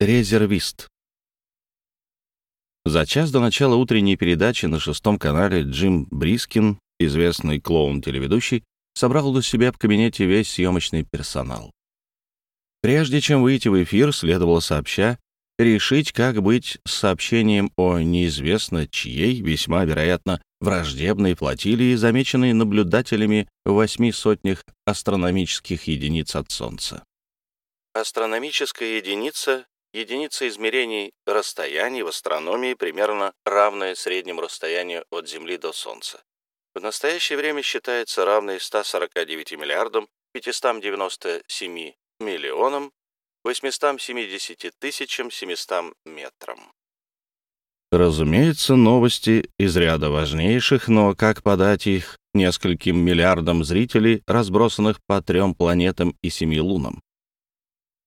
резервист. За час до начала утренней передачи на шестом канале Джим Брискин, известный клоун-телеведущий, собрал у себя в кабинете весь съемочный персонал. Прежде чем выйти в эфир, следовало сообща решить, как быть с сообщением о неизвестно чьей, весьма вероятно, враждебной флотилии, замеченной наблюдателями в восьми сотнях астрономических единиц от Солнца. Астрономическая единица — единица измерений расстояний в астрономии, примерно равная среднему расстоянию от Земли до Солнца. В настоящее время считается равной 149 миллиардам 597 миллионам 870 тысячам 700 метрам. Разумеется, новости из ряда важнейших, но как подать их нескольким миллиардам зрителей, разбросанных по трем планетам и семи лунам?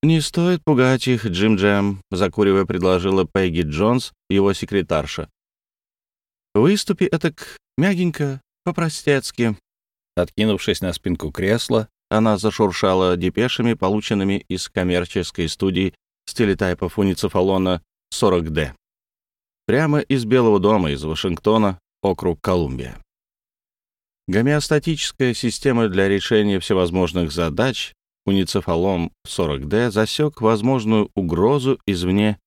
«Не стоит пугать их, Джим Джем», — закуривая предложила Пегги Джонс, его секретарша. «Выступи этак мягенько, по-простецки». Откинувшись на спинку кресла, она зашуршала депешами, полученными из коммерческой студии стилетайпов уницефалона 40D. Прямо из Белого дома, из Вашингтона, округ Колумбия. Гомеостатическая система для решения всевозможных задач уницефалом 40D засек возможную угрозу извне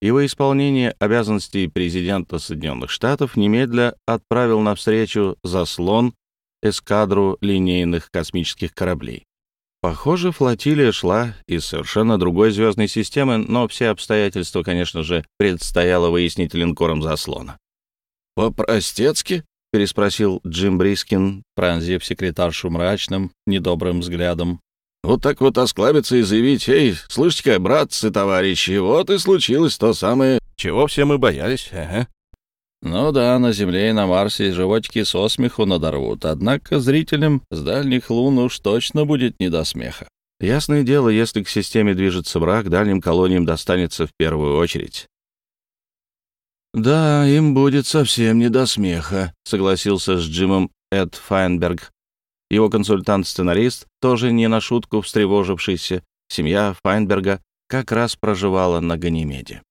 и во исполнение обязанностей президента Соединенных Штатов немедля отправил навстречу заслон эскадру линейных космических кораблей. Похоже, флотилия шла из совершенно другой звездной системы, но все обстоятельства, конечно же, предстояло выяснить линкором заслона. «По-простецки?» — переспросил Джим Брискин, пронзив секретаршу мрачным, недобрым взглядом. «Вот так вот осклабиться и заявить, «Эй, слышите-ка, братцы, товарищи, вот и случилось то самое, чего все мы боялись, ага». Ну да, на Земле и на Марсе животики со смеху надорвут, однако зрителям с дальних лун уж точно будет не до смеха. Ясное дело, если к системе движется враг, дальним колониям достанется в первую очередь. «Да, им будет совсем не до смеха», — согласился с Джимом Эд Файнберг. Его консультант-сценарист, тоже не на шутку встревожившийся, семья Файнберга как раз проживала на Ганимеде.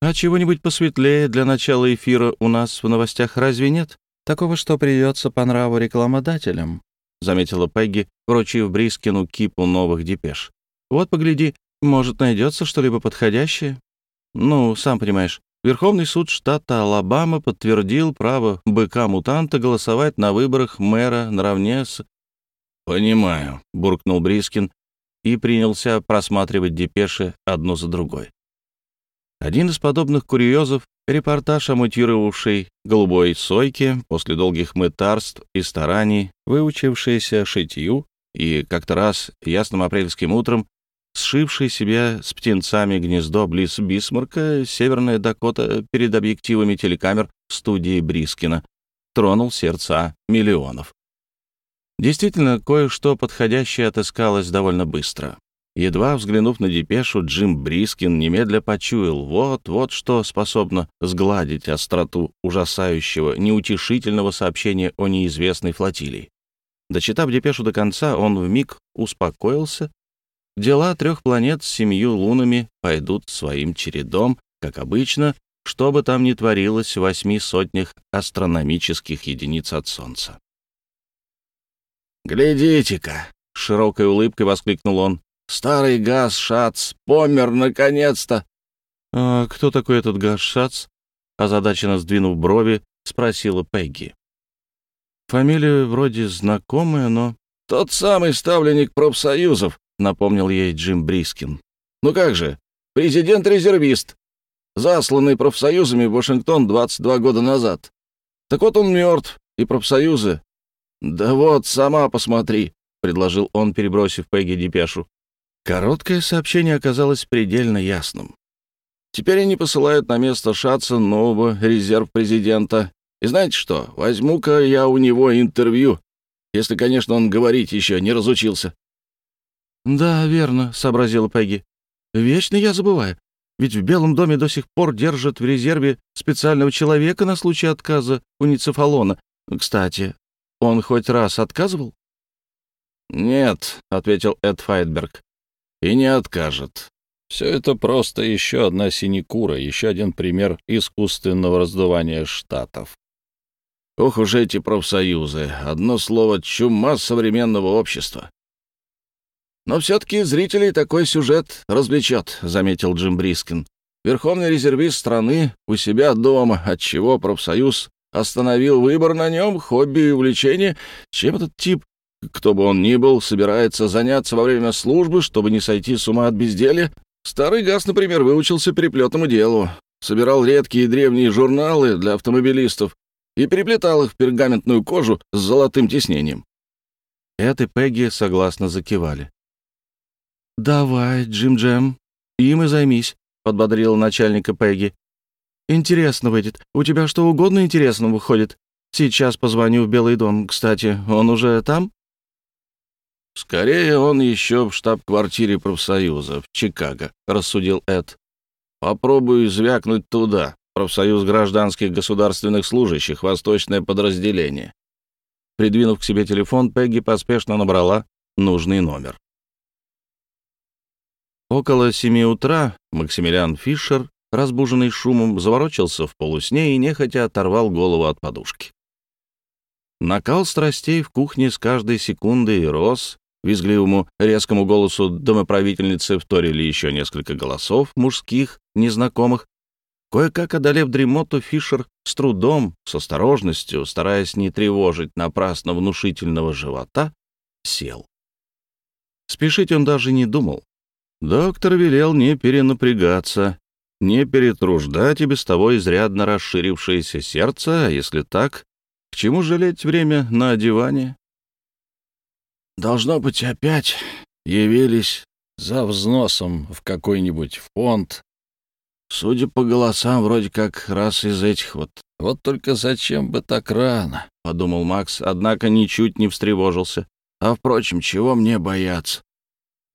А чего-нибудь посветлее для начала эфира у нас в новостях разве нет? Такого, что придется по нраву рекламодателям, — заметила Пегги, вручив Брискину кипу новых депеш. Вот, погляди, может, найдется что-либо подходящее? Ну, сам понимаешь, Верховный суд штата Алабама подтвердил право быка-мутанта голосовать на выборах мэра наравне с... «Понимаю», — буркнул Брискин и принялся просматривать депеши одну за другой. Один из подобных курьезов — репортаж о мутировавшей голубой сойке после долгих мытарств и стараний, выучившейся шитью и как-то раз ясным апрельским утром сшивший себе с птенцами гнездо близ Бисмарка, Северная Дакота перед объективами телекамер студии Брискина, тронул сердца миллионов. Действительно, кое-что подходящее отыскалось довольно быстро. Едва взглянув на депешу, Джим Брискин немедля почуял вот-вот что способно сгладить остроту ужасающего, неутешительного сообщения о неизвестной флотилии. Дочитав депешу до конца, он вмиг успокоился. Дела трех планет с семью лунами пойдут своим чередом, как обычно, что бы там ни творилось в восьми сотнях астрономических единиц от Солнца. «Глядите-ка!» — широкой улыбкой воскликнул он. Старый газ Шац помер наконец-то. — А кто такой этот газ Шац? — озадаченно сдвинув брови, спросила Пегги. Фамилия вроде знакомая, но... — Тот самый ставленник профсоюзов, — напомнил ей Джим Брискин. — Ну как же, президент-резервист, засланный профсоюзами в Вашингтон 22 года назад. Так вот он мертв, и профсоюзы... — Да вот, сама посмотри, — предложил он, перебросив Пегги депешу. Короткое сообщение оказалось предельно ясным. Теперь они посылают на место Шатца нового резерв-президента. И знаете что, возьму-ка я у него интервью, если, конечно, он говорить еще не разучился. «Да, верно», — сообразила Пегги. «Вечно я забываю. Ведь в Белом доме до сих пор держат в резерве специального человека на случай отказа у Ницефалона. Кстати, он хоть раз отказывал?» «Нет», — ответил Эд Файтберг и не откажет. Все это просто еще одна синекура, еще один пример искусственного раздувания штатов. Ох уж эти профсоюзы. Одно слово — чума современного общества. «Но все-таки зрителей такой сюжет развлечет», — заметил Джим Брискин. «Верховный резервист страны у себя дома, отчего профсоюз остановил выбор на нем, хобби и увлечение, чем этот тип, кто бы он ни был, собирается заняться во время службы, чтобы не сойти с ума от безделья. Старый Газ, например, выучился переплетному делу, собирал редкие древние журналы для автомобилистов и переплетал их в пергаментную кожу с золотым тиснением». Эд и Пегги согласно закивали. «Давай, Джим-Джем, им и займись», — подбодрила начальника Пегги. «Интересно выйдет. У тебя что угодно интересно выходит. Сейчас позвоню в Белый дом. Кстати, он уже там?» «Скорее, он еще в штаб-квартире профсоюза в Чикаго», — рассудил Эд. «Попробую звякнуть туда, профсоюз гражданских государственных служащих, восточное подразделение». Придвинув к себе телефон, Пегги поспешно набрала нужный номер. Около семи утра Максимилиан Фишер, разбуженный шумом, заворочился в полусне и нехотя оторвал голову от подушки. Накал страстей в кухне с каждой секундой рос, визгливому резкому голосу домоправительницы вторили еще несколько голосов, мужских, незнакомых. Кое-как одолев дремоту, Фишер с трудом, с осторожностью, стараясь не тревожить напрасно внушительного живота, сел. Спешить он даже не думал. Доктор велел не перенапрягаться, не перетруждать и без того изрядно расширившееся сердце, а если так, к чему жалеть время на одевание? Должно быть, опять явились за взносом в какой-нибудь фонд. Судя по голосам, вроде как раз из этих вот. Вот только зачем бы так рано, — подумал Макс, однако ничуть не встревожился. А, впрочем, чего мне бояться?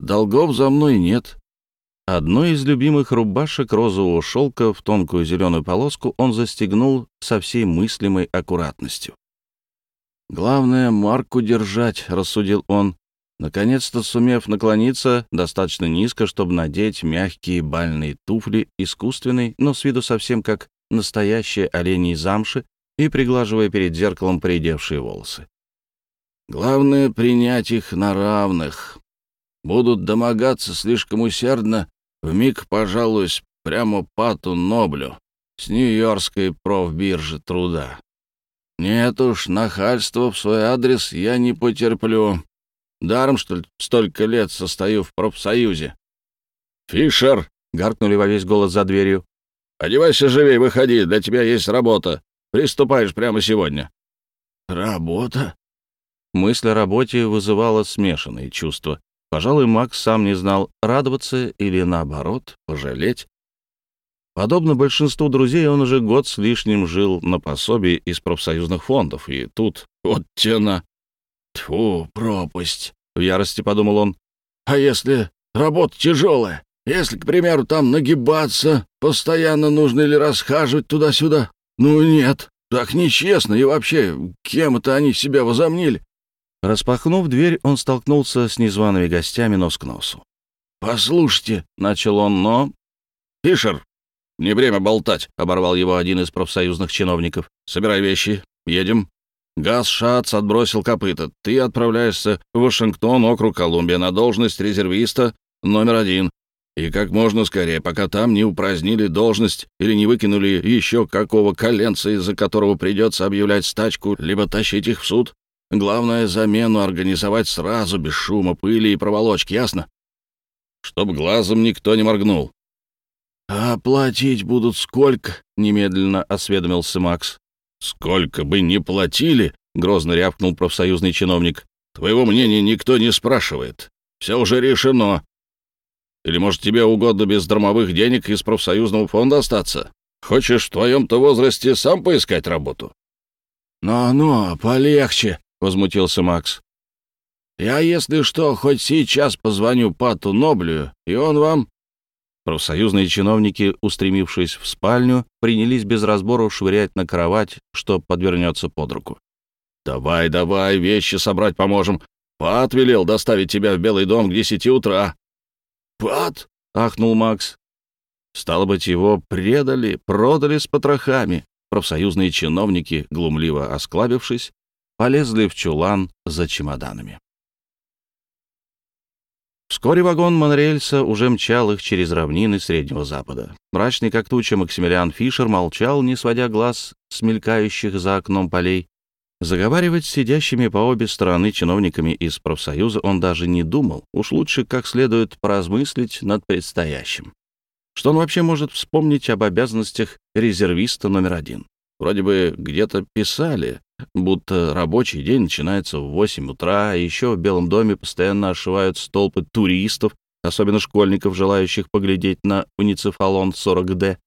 Долгов за мной нет. Одной из любимых рубашек розового шелка в тонкую зеленую полоску он застегнул со всей мыслимой аккуратностью. «Главное, марку держать», — рассудил он, наконец-то сумев наклониться достаточно низко, чтобы надеть мягкие бальные туфли искусственной, но с виду совсем как настоящие оленьи замши, и приглаживая перед зеркалом поредевшие волосы. «Главное — принять их на равных, будут домогаться слишком усердно, вмиг пожалуюсь прямо Пату Ноблю с Нью-Йоркской профбиржи труда. Нет уж, нахальства в свой адрес я не потерплю. Даром, что ли, столько лет состою в профсоюзе. «Фишер!» — гаркнули во весь голос за дверью. «Одевайся живей, выходи, для тебя есть работа. Приступаешь прямо сегодня». «Работа?» Мысль о работе вызывала смешанные чувства. Пожалуй, Макс сам не знал, радоваться или, наоборот, пожалеть. Подобно большинству друзей, он уже год с лишним жил на пособии из профсоюзных фондов, и тут вот тена. Тьфу, пропасть, — в ярости подумал он. А если работа тяжелая? Если, к примеру, там нагибаться, постоянно нужно или расхаживать туда-сюда? Ну нет, так нечестно, и вообще, кем это они себя возомнили? Распахнув дверь, он столкнулся с незваными гостями нос к носу. «Послушайте», — начал он, но... «Фишер, не время болтать», — оборвал его один из профсоюзных чиновников. «Собирай вещи, едем». Газ Шац отбросил копыта. Ты отправляешься в Вашингтон, округ Колумбия, на должность резервиста номер один. И как можно скорее, пока там не упразднили должность или не выкинули еще какого коленца, из-за которого придется объявлять стачку, либо тащить их в суд. Главное, замену организовать сразу, без шума, пыли и проволочки, ясно? Чтоб глазом никто не моргнул. «А платить будут сколько?» — немедленно осведомился Макс. «Сколько бы ни платили!» — грозно рявкнул профсоюзный чиновник. «Твоего мнения никто не спрашивает. Все уже решено. Или, может, тебе угодно без драмовых денег из профсоюзного фонда остаться? Хочешь в твоем-то возрасте сам поискать работу?» «Но-но, полегче», — возмутился Макс. «Я, если что, хоть сейчас позвоню Пату Ноблю, и он вам...» Профсоюзные чиновники, устремившись в спальню, принялись без разбору швырять на кровать, что подвернется под руку. «Давай, давай, вещи собрать поможем. Пат велел доставить тебя в Белый дом к десяти утра». «Пат?» — ахнул Макс. Стало быть, его предали, продали с потрохами. Профсоюзные чиновники, глумливо осклабившись, полезли в чулан за чемоданами. Вскоре вагон монорельса уже мчал их через равнины Среднего Запада. Мрачный как туча Максимилиан Фишер молчал, не сводя глаз с мелькающих за окном полей. Заговаривать с сидящими по обе стороны чиновниками из профсоюза он даже не думал. Уж лучше как следует поразмыслить над предстоящим. Что он вообще может вспомнить об обязанностях резервиста номер один? Вроде бы где-то писали, будто рабочий день начинается в 8 утра, а еще в Белом доме постоянно ошивают столпы туристов, особенно школьников, желающих поглядеть на уницефалон 40D.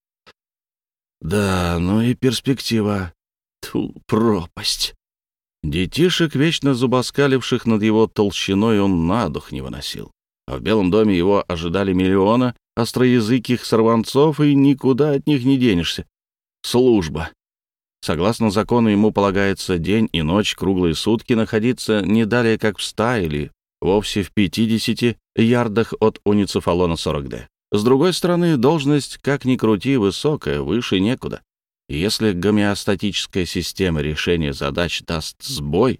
Да, ну и перспектива. Ту, пропасть. Детишек, вечно зубоскаливших над его толщиной, он на дух не выносил. А в Белом доме его ожидали миллиона остроязыких сорванцов, и никуда от них не денешься. Служба. Согласно закону, ему полагается день и ночь, круглые сутки находиться не далее, как в 100 или вовсе в 50 ярдах от уницефалона 40D. С другой стороны, должность, как ни крути, высокая, выше некуда. Если гомеостатическая система решения задач даст сбой...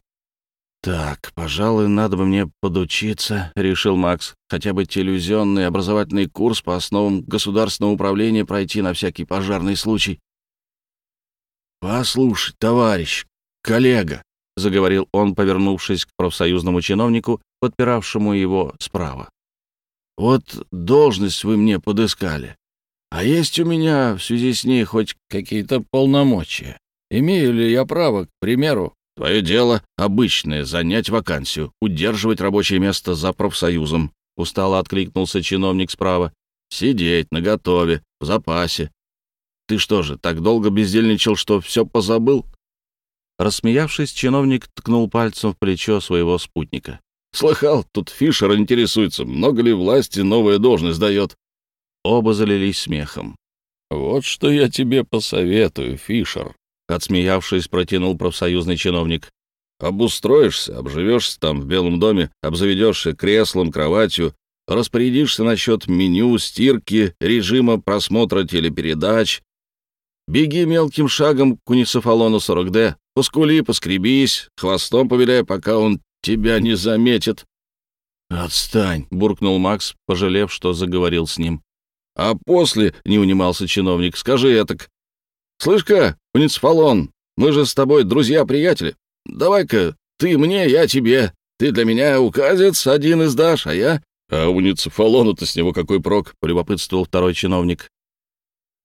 «Так, пожалуй, надо бы мне подучиться», — решил Макс, «хотя бы телевизионный образовательный курс по основам государственного управления пройти на всякий пожарный случай». «Послушай, товарищ, коллега», — заговорил он, повернувшись к профсоюзному чиновнику, подпиравшему его справа. «Вот должность вы мне подыскали. А есть у меня в связи с ней хоть какие-то полномочия? Имею ли я право, к примеру, твое дело обычное — занять вакансию, удерживать рабочее место за профсоюзом?» Устало откликнулся чиновник справа. «Сидеть наготове, в запасе, ты что же, так долго бездельничал, что все позабыл?» Рассмеявшись, чиновник ткнул пальцем в плечо своего спутника. «Слыхал, тут Фишер интересуется, много ли власти новая должность дает?» Оба залились смехом. «Вот что я тебе посоветую, Фишер», — отсмеявшись, протянул профсоюзный чиновник. «Обустроишься, обживешься там в Белом доме, обзаведешься креслом, кроватью, распорядишься насчет меню, стирки, режима просмотра телепередач, Беги мелким шагом к уницефалону 40D, поскули, поскребись, хвостом повеляй, пока он тебя не заметит. «Отстань!» — буркнул Макс, пожалев, что заговорил с ним. «А после, — не унимался чиновник, — скажи этак. Слышь-ка, уницефалон, мы же с тобой друзья-приятели. Давай-ка ты мне, я тебе. Ты для меня указец один издашь, а я...» «А уницефалону-то с него какой прок?» — полюбопытствовал второй чиновник.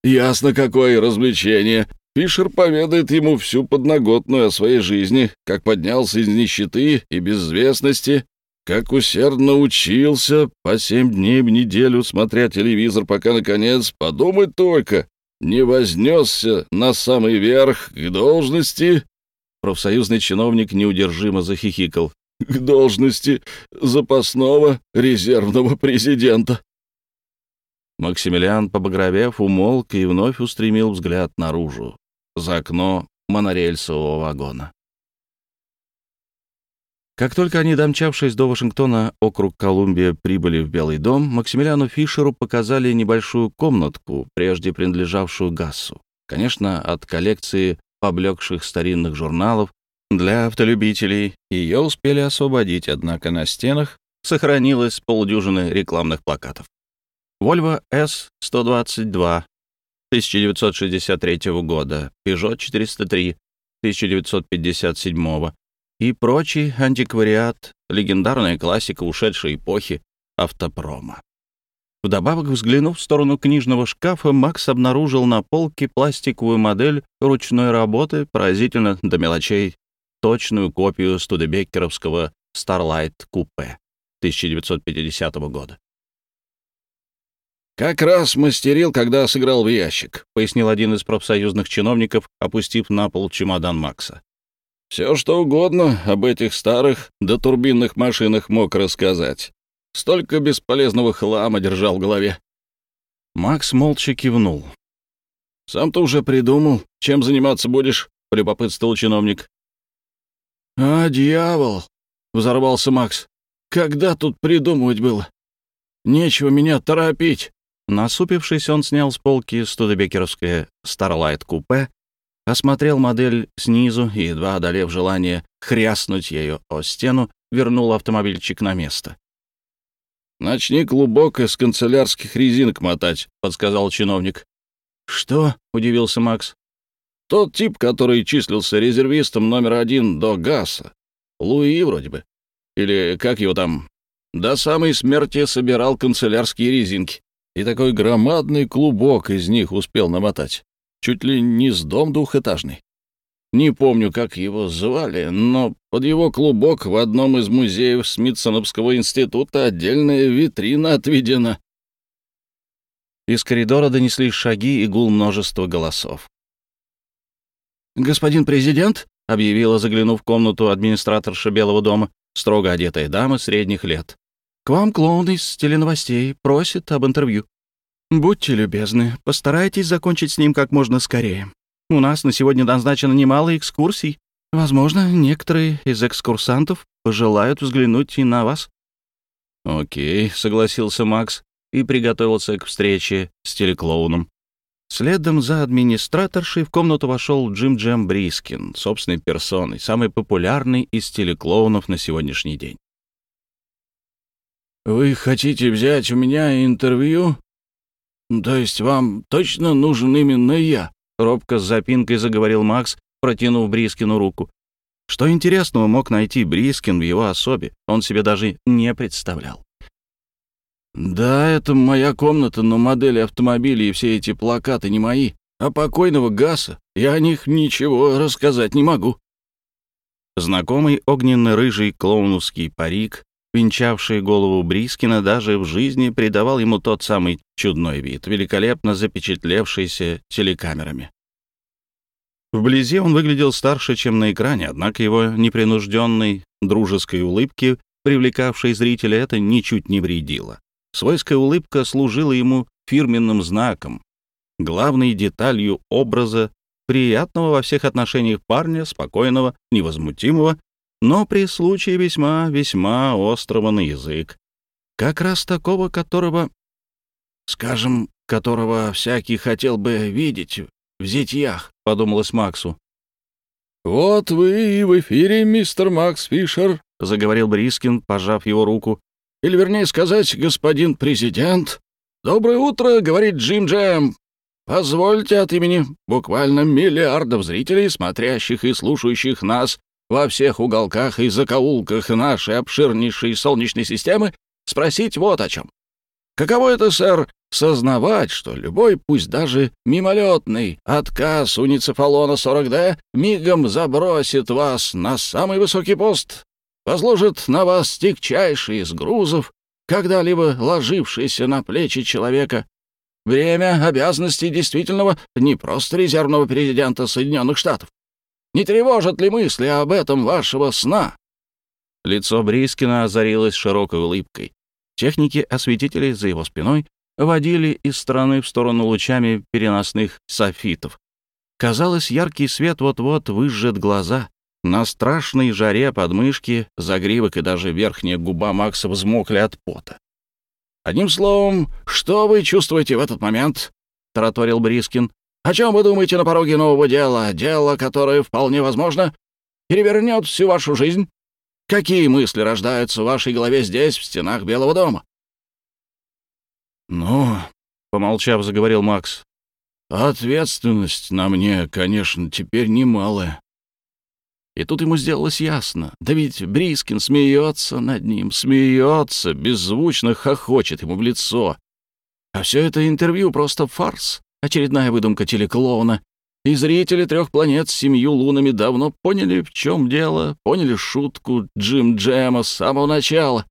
Ясно, какое развлечение. Фишер поведает ему всю подноготную о своей жизни, как поднялся из нищеты и безвестности, как усердно учился по семь дней в неделю, смотря телевизор, пока, наконец, подумать только, не вознесся на самый верх к должности. Профсоюзный чиновник неудержимо захихикал. К должности запасного резервного президента. Максимилиан, побагровев, умолк и вновь устремил взгляд наружу, за окно монорельсового вагона. Как только они, домчавшись до Вашингтона, округ Колумбия, прибыли в Белый дом, Максимилиану Фишеру показали небольшую комнатку, прежде принадлежавшую Гассу. Конечно, от коллекции поблекших старинных журналов для автолюбителей ее успели освободить, однако на стенах сохранилось полдюжины рекламных плакатов. Volvo S122 1963 года, Peugeot 403 1957 и прочий антиквариат, легендарная классика ушедшей эпохи автопрома. Вдобавок, взглянув в сторону книжного шкафа, Макс обнаружил на полке пластиковую модель ручной работы, поразительно до мелочей, точную копию студебеккеровского Starlight Coupe 1950 года. «Как раз мастерил, когда сыграл в ящик», — пояснил один из профсоюзных чиновников, опустив на пол чемодан Макса. «Все, что угодно об этих старых дотурбинных машинах мог рассказать. Столько бесполезного хлама держал в голове». Макс молча кивнул. «Сам-то уже придумал, чем заниматься будешь?» — полюбопытствовал чиновник. «А, дьявол!» — взорвался Макс. «Когда тут придумывать было? Нечего меня торопить. Насупившись, он снял с полки студебекеровское Starlight купе, осмотрел модель снизу и, едва одолев желание хряснуть ею о стену, вернул автомобильчик на место. «Начни клубок из канцелярских резинок мотать», — подсказал чиновник. «Что?» — удивился Макс. «Тот тип, который числился резервистом номер один до ГАСа. Луи вроде бы. Или как его там? До самой смерти собирал канцелярские резинки. И такой громадный клубок из них успел намотать. Чуть ли не с дом двухэтажный. Не помню, как его звали, но под его клубок в одном из музеев Смитсоновского института отдельная витрина отведена. Из коридора донеслись шаги и гул множества голосов. «Господин президент», — объявила, заглянув в комнату администраторша Белого дома, строго одетая дама средних лет. «К вам клоун из теленовостей просит об интервью. Будьте любезны, постарайтесь закончить с ним как можно скорее. У нас на сегодня назначено немало экскурсий. Возможно, некоторые из экскурсантов пожелают взглянуть и на вас». «Окей», — согласился Макс и приготовился к встрече с телеклоуном. Следом за администраторшей в комнату вошел Джим Джем Брискин, собственной персоной, самый популярный из телеклоунов на сегодняшний день. «Вы хотите взять у меня интервью? То есть вам точно нужен именно я?» Робко с запинкой заговорил Макс, протянув Брискину руку. Что интересного мог найти Брискин в его особе, он себе даже не представлял. «Да, это моя комната, но модели автомобилей и все эти плакаты не мои, а покойного Гаса. Я о них ничего рассказать не могу». Знакомый огненно-рыжий клоуновский парик, венчавший голову Брискина, даже в жизни придавал ему тот самый чудной вид, великолепно запечатлевшийся телекамерами. Вблизи он выглядел старше, чем на экране, однако его непринужденной, дружеской улыбки, привлекавшей зрителя, это ничуть не вредило. Свойская улыбка служила ему фирменным знаком, главной деталью образа приятного во всех отношениях парня, спокойного, невозмутимого, но при случае весьма-весьма острого на язык. Как раз такого, которого, скажем, которого всякий хотел бы видеть в зятьях, подумалось Максу. «Вот вы и в эфире, мистер Макс Фишер», — заговорил Брискин, пожав его руку. «Или, вернее сказать, господин президент. Доброе утро, — говорит Джим Джем. Позвольте от имени буквально миллиардов зрителей, смотрящих и слушающих нас во всех уголках и закоулках нашей обширнейшей Солнечной системы спросить вот о чем. Каково это, сэр, сознавать, что любой, пусть даже мимолетный, отказ уницефалона 40D мигом забросит вас на самый высокий пост, возложит на вас тягчайший из грузов, когда-либо ложившийся на плечи человека, время обязанностей действительного, не просто резервного президента Соединенных Штатов, не тревожат ли мысли об этом вашего сна?» Лицо Брискина озарилось широкой улыбкой. Техники-осветители за его спиной водили из стороны в сторону лучами переносных софитов. Казалось, яркий свет вот-вот выжжет глаза. На страшной жаре подмышки, загривок и даже верхняя губа Макса взмокли от пота. «Одним словом, что вы чувствуете в этот момент?» — тараторил Брискин. О чем вы думаете на пороге нового дела? Дело, которое, вполне возможно, перевернет всю вашу жизнь? Какие мысли рождаются в вашей голове здесь, в стенах Белого дома?» «Ну, — помолчав, заговорил Макс, — ответственность на мне, конечно, теперь немалая. И тут ему сделалось ясно. Да ведь Брискин смеется над ним, смеется, беззвучно хохочет ему в лицо. А все это интервью просто фарс. Очередная выдумка телеклоуна. И зрители трех планет с семью лунами давно поняли, в чем дело, поняли шутку Джим Джема с самого начала.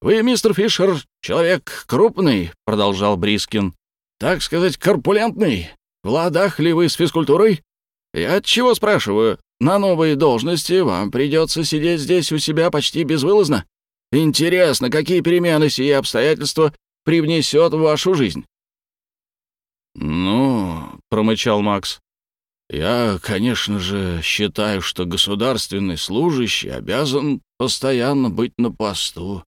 «Вы, мистер Фишер, человек крупный», — продолжал Брискин. «Так сказать, корпулентный. В ладах ли вы с физкультурой? Я от чего спрашиваю? На новой должности вам придется сидеть здесь у себя почти безвылазно. Интересно, какие перемены сие обстоятельства привнесет в вашу жизнь?» «Ну, — промычал Макс, — я, конечно же, считаю, что государственный служащий обязан постоянно быть на посту.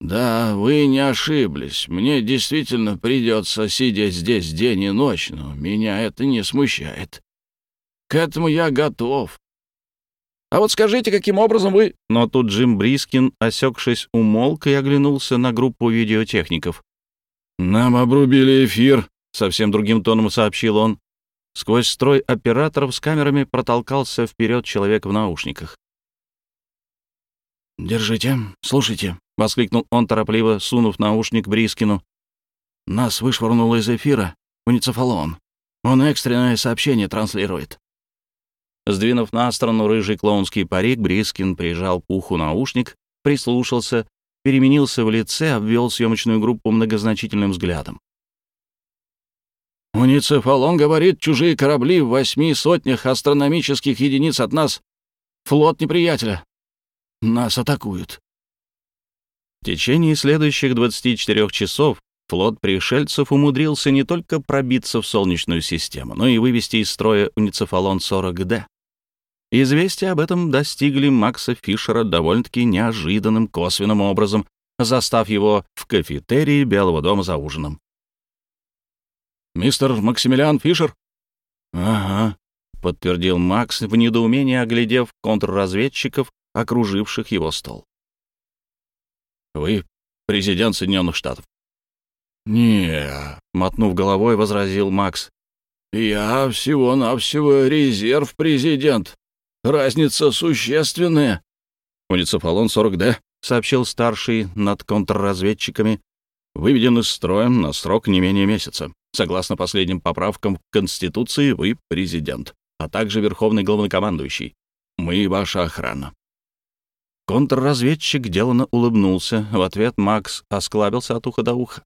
«Да, вы не ошиблись. Мне действительно придется сидеть здесь день и ночь, но меня это не смущает. К этому я готов. А вот скажите, каким образом вы...» Но тут Джим Брискин, осекшись, умолк и оглянулся на группу видеотехников. «Нам обрубили эфир», — совсем другим тоном сообщил он. Сквозь строй операторов с камерами протолкался вперед человек в наушниках. «Держите, слушайте», — воскликнул он торопливо, сунув наушник Брискину. «Нас вышвырнуло из эфира уницефалон. Он экстренное сообщение транслирует». Сдвинув на сторону рыжий клоунский парик, Брискин прижал к уху наушник, прислушался, переменился в лице, обвел съемочную группу многозначительным взглядом. «Уницефалон говорит, чужие корабли в восьми сотнях астрономических единиц от нас. Флот неприятеля. Нас атакуют. В течение следующих 24 часов флот пришельцев умудрился не только пробиться в Солнечную систему, но и вывести из строя уницефалон-40D. Известия об этом достигли Макса Фишера довольно-таки неожиданным косвенным образом, застав его в кафетерии Белого дома за ужином. «Мистер Максимилиан Фишер?» «Ага», — подтвердил Макс, в недоумении оглядев контрразведчиков, окруживших его стол. «Вы президент Соединенных Штатов?» «Не», — мотнув головой, возразил Макс. «Я всего-навсего резерв президент. Разница существенная». «Уницефалон 40Д», — сообщил старший над контрразведчиками, «выведен из строя на срок не менее месяца. Согласно последним поправкам к Конституции, вы президент, а также верховный главнокомандующий. Мы ваша охрана. Контрразведчик деланно улыбнулся. В ответ Макс осклабился от уха до уха.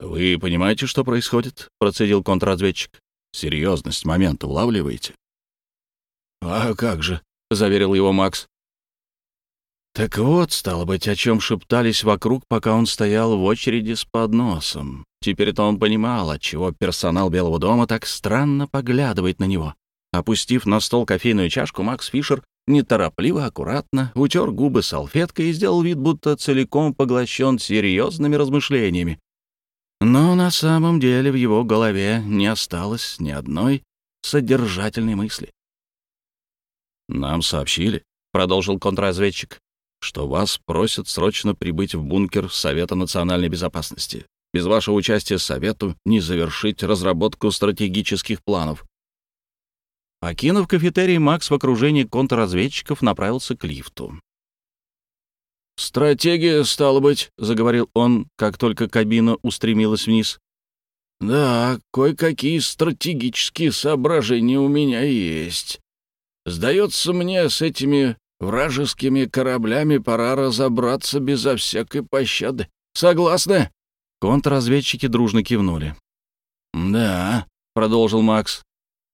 «Вы понимаете, что происходит?» — процедил контрразведчик. «Серьезность момента улавливаете?» «А как же?» — заверил его Макс. Так вот, стало быть, о чем шептались вокруг, пока он стоял в очереди с подносом. Теперь-то он понимал, отчего персонал Белого дома так странно поглядывает на него. Опустив на стол кофейную чашку, Макс Фишер неторопливо, аккуратно утер губы салфеткой и сделал вид, будто целиком поглощен серьезными размышлениями. Но на самом деле в его голове не осталось ни одной содержательной мысли. «Нам сообщили», — продолжил контрразведчик, «что вас просят срочно прибыть в бункер Совета национальной безопасности. Без вашего участия Совету не завершить разработку стратегических планов. Покинув кафетерий, Макс в окружении контрразведчиков направился к лифту. «Стратегия, стало быть», — заговорил он, как только кабина устремилась вниз. «Да, кое-какие стратегические соображения у меня есть. Сдается мне, с этими вражескими кораблями пора разобраться безо всякой пощады. Согласны?» Контрразведчики дружно кивнули. «Да», — продолжил Макс,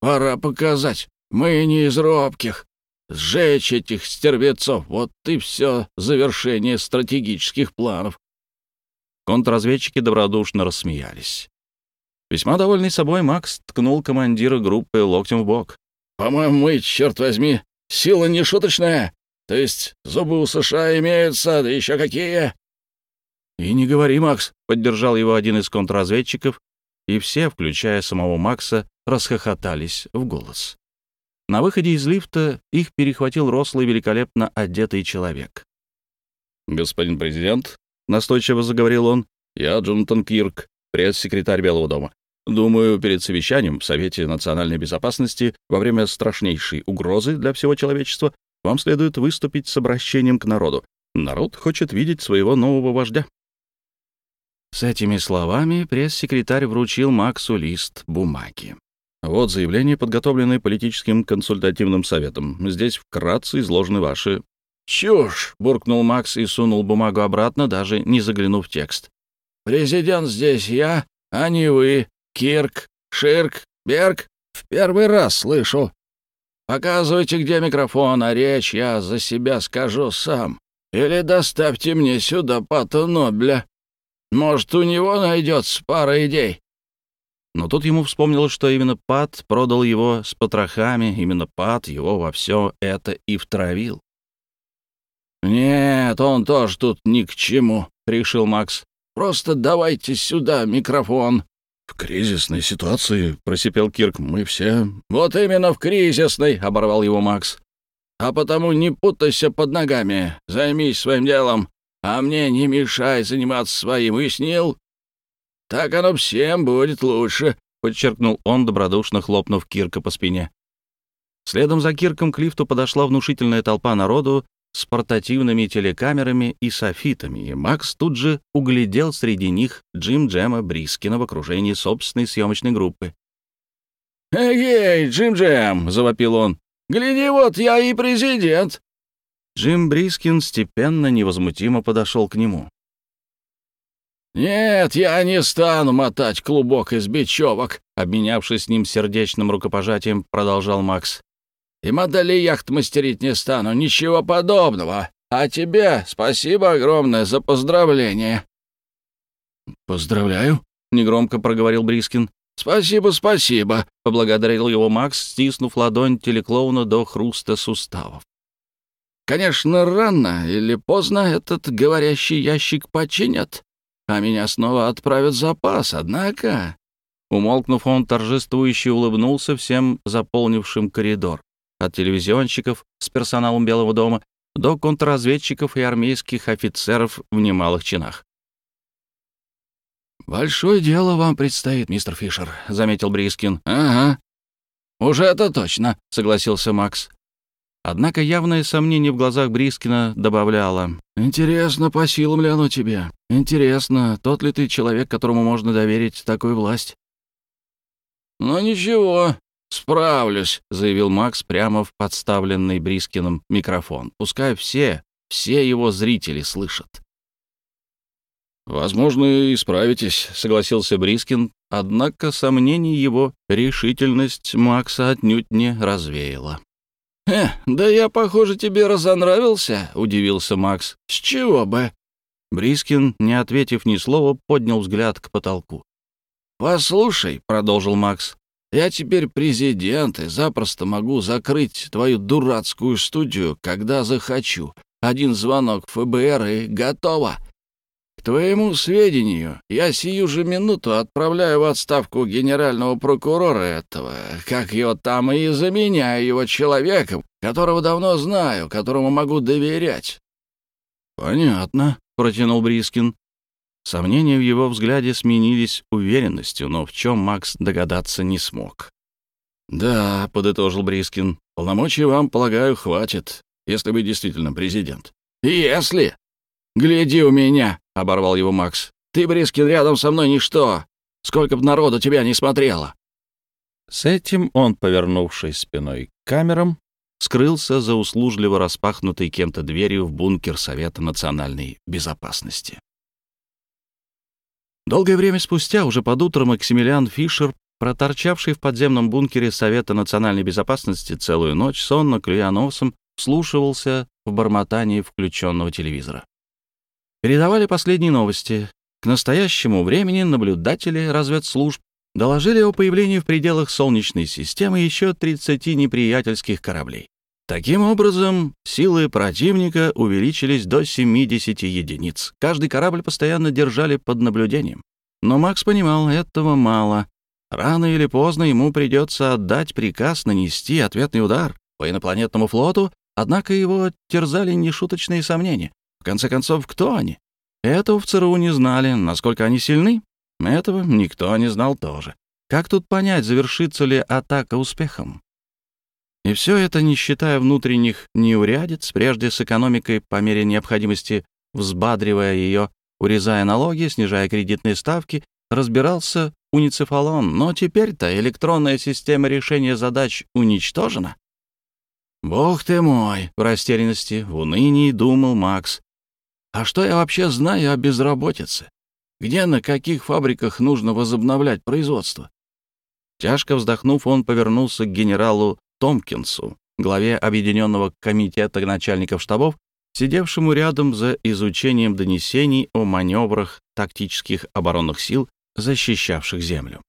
Пора показать, мы не из робких. Сжечь этих стервецов — вот и все завершение стратегических планов. Контрразведчики добродушно рассмеялись. Весьма довольный собой, Макс ткнул командира группы локтем в бок. «По-моему, мы, черт возьми, сила не шуточная. То есть зубы у США имеются, да еще какие!» «И не говори, Макс», — поддержал его один из контрразведчиков, и все, включая самого Макса, расхохотались в голос. На выходе из лифта их перехватил рослый, великолепно одетый человек. «Господин президент», — настойчиво заговорил он, — «я Джонатан Кирк, пресс-секретарь Белого дома. Думаю, перед совещанием в Совете национальной безопасности во время страшнейшей угрозы для всего человечества вам следует выступить с обращением к народу. Народ хочет видеть своего нового вождя. С этими словами пресс-секретарь вручил Максу лист бумаги. Вот заявление, подготовленное политическим консультативным советом. Здесь вкратце изложены ваши... «Чушь!» — буркнул Макс и сунул бумагу обратно, даже не заглянув в текст. «Президент здесь я, а не вы. Кирк, Ширк, Берг. В первый раз слышу. Показывайте, где микрофон, а речь я за себя скажу сам. Или доставьте мне сюда Пата Нобля. Может, у него найдется пара идей». Но тут ему вспомнилось, что именно Пат продал его с потрохами, именно Пат его во все это и втравил. «Нет, он тоже тут ни к чему», — решил Макс. «Просто давайте сюда микрофон». «В кризисной ситуации», — просипел Кирк, — «мы все...» «Вот именно в кризисной», — оборвал его Макс. «А потому не путайся под ногами, займись своим делом, а мне не мешай заниматься своим, уяснил? Так оно всем будет лучше», — подчеркнул он, добродушно хлопнув Кирка по спине. Следом за Кирком к лифту подошла внушительная толпа народу с портативными телекамерами и софитами, и Макс тут же углядел среди них Джим Джема Брискина в окружении собственной съемочной группы. «Эй, Джим Джем!» — завопил он. «Гляди, вот я и президент!» Джим Брискин степенно, невозмутимо подошел к нему. «Нет, я не стану мотать клубок из бечевок», — обменявшись с ним сердечным рукопожатием, продолжал Макс. «И модели яхт мастерить не стану, ничего подобного. А тебе спасибо огромное за поздравление». «Поздравляю», — негромко проговорил Брискин. «Спасибо, спасибо», — поблагодарил его Макс, стиснув ладонь телеклоуна до хруста суставов. «Конечно, рано или поздно этот говорящий ящик починят, а меня снова отправят в запас, однако...» Умолкнув, он торжествующе улыбнулся всем заполнившим коридор. От телевизионщиков с персоналом Белого дома до контрразведчиков и армейских офицеров в немалых чинах. «Большое дело вам предстоит, мистер Фишер», — заметил Брискин. «Ага. Уже это точно», — согласился Макс. Однако явное сомнение в глазах Брискина добавляло. «Интересно, по силам ли оно тебе? Интересно, тот ли ты человек, которому можно доверить такую власть?» «Ну ничего, справлюсь», — заявил Макс прямо в подставленный Брискиным микрофон. «Пускай все, все его зрители слышат». «Возможно, и справитесь», — согласился Брискин, однако сомнений его решительность Макса отнюдь не развеяла. «Э, да я, похоже, тебе разонравился», — удивился Макс. «С чего бы?» Брискин, не ответив ни слова, поднял взгляд к потолку. «Послушай», — продолжил Макс, — «я теперь президент и запросто могу закрыть твою дурацкую студию, когда захочу. Один звонок в ФБР и готово. К твоему сведению, я сию же минуту отправляю в отставку генерального прокурора этого, как его там, и заменяю его человеком, которого давно знаю, которому могу доверять». «Понятно», — протянул Брискин. Сомнения в его взгляде сменились уверенностью, но в чем Макс догадаться не смог. «Да», — подытожил Брискин, — «полномочий вам, полагаю, хватит, если вы действительно президент». «Если? Гляди у меня!» — оборвал его Макс. «Ты, Брискин, рядом со мной ничто. Сколько б народу тебя не смотрело!» С этим он, повернувшись спиной к камерам, скрылся за услужливо распахнутой кем-то дверью в бункер Совета национальной безопасности. Долгое время спустя, уже под утро, Максимилиан Фишер, проторчавший в подземном бункере Совета национальной безопасности целую ночь, сонно клюя носом, вслушивался в бормотание включенного телевизора. Передавали последние новости. К настоящему времени наблюдатели разведслужб доложили о появлении в пределах Солнечной системы еще 30 неприятельских кораблей. Таким образом, силы противника увеличились до 70 единиц. Каждый корабль постоянно держали под наблюдением. Но Макс понимал, этого мало. Рано или поздно ему придется отдать приказ нанести ответный удар по инопланетному флоту, однако его терзали нешуточные сомнения. В конце концов, кто они? Этого в ЦРУ не знали. Насколько они сильны? Этого никто не знал тоже. Как тут понять, завершится ли атака успехом? И все это, не считая внутренних неурядиц, прежде с экономикой по мере необходимости взбадривая ее, урезая налоги, снижая кредитные ставки, разбирался уницефалон, но теперь-то электронная система решения задач уничтожена. «Бог ты мой!» — в растерянности, в унынии думал Макс, а что я вообще знаю о безработице? Где, на каких фабриках нужно возобновлять производство? Тяжко вздохнув, он повернулся к генералу Томпкинсу, главе Объединенного комитета начальников штабов, сидевшему рядом за изучением донесений о маневрах тактических оборонных сил, защищавших землю.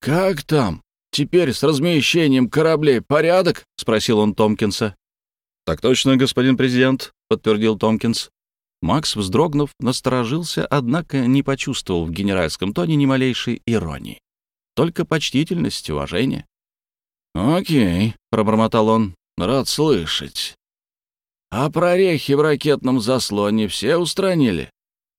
«Как там? Теперь с размещением кораблей порядок?» — спросил он Томпкинса. «Так точно, господин президент», — подтвердил Томпкинс. Макс, вздрогнув, насторожился, однако не почувствовал в генеральском тоне ни малейшей иронии. Только почтительность, уважение. «Окей», — пробормотал он, — «рад слышать. А прорехи в ракетном заслоне все устранили?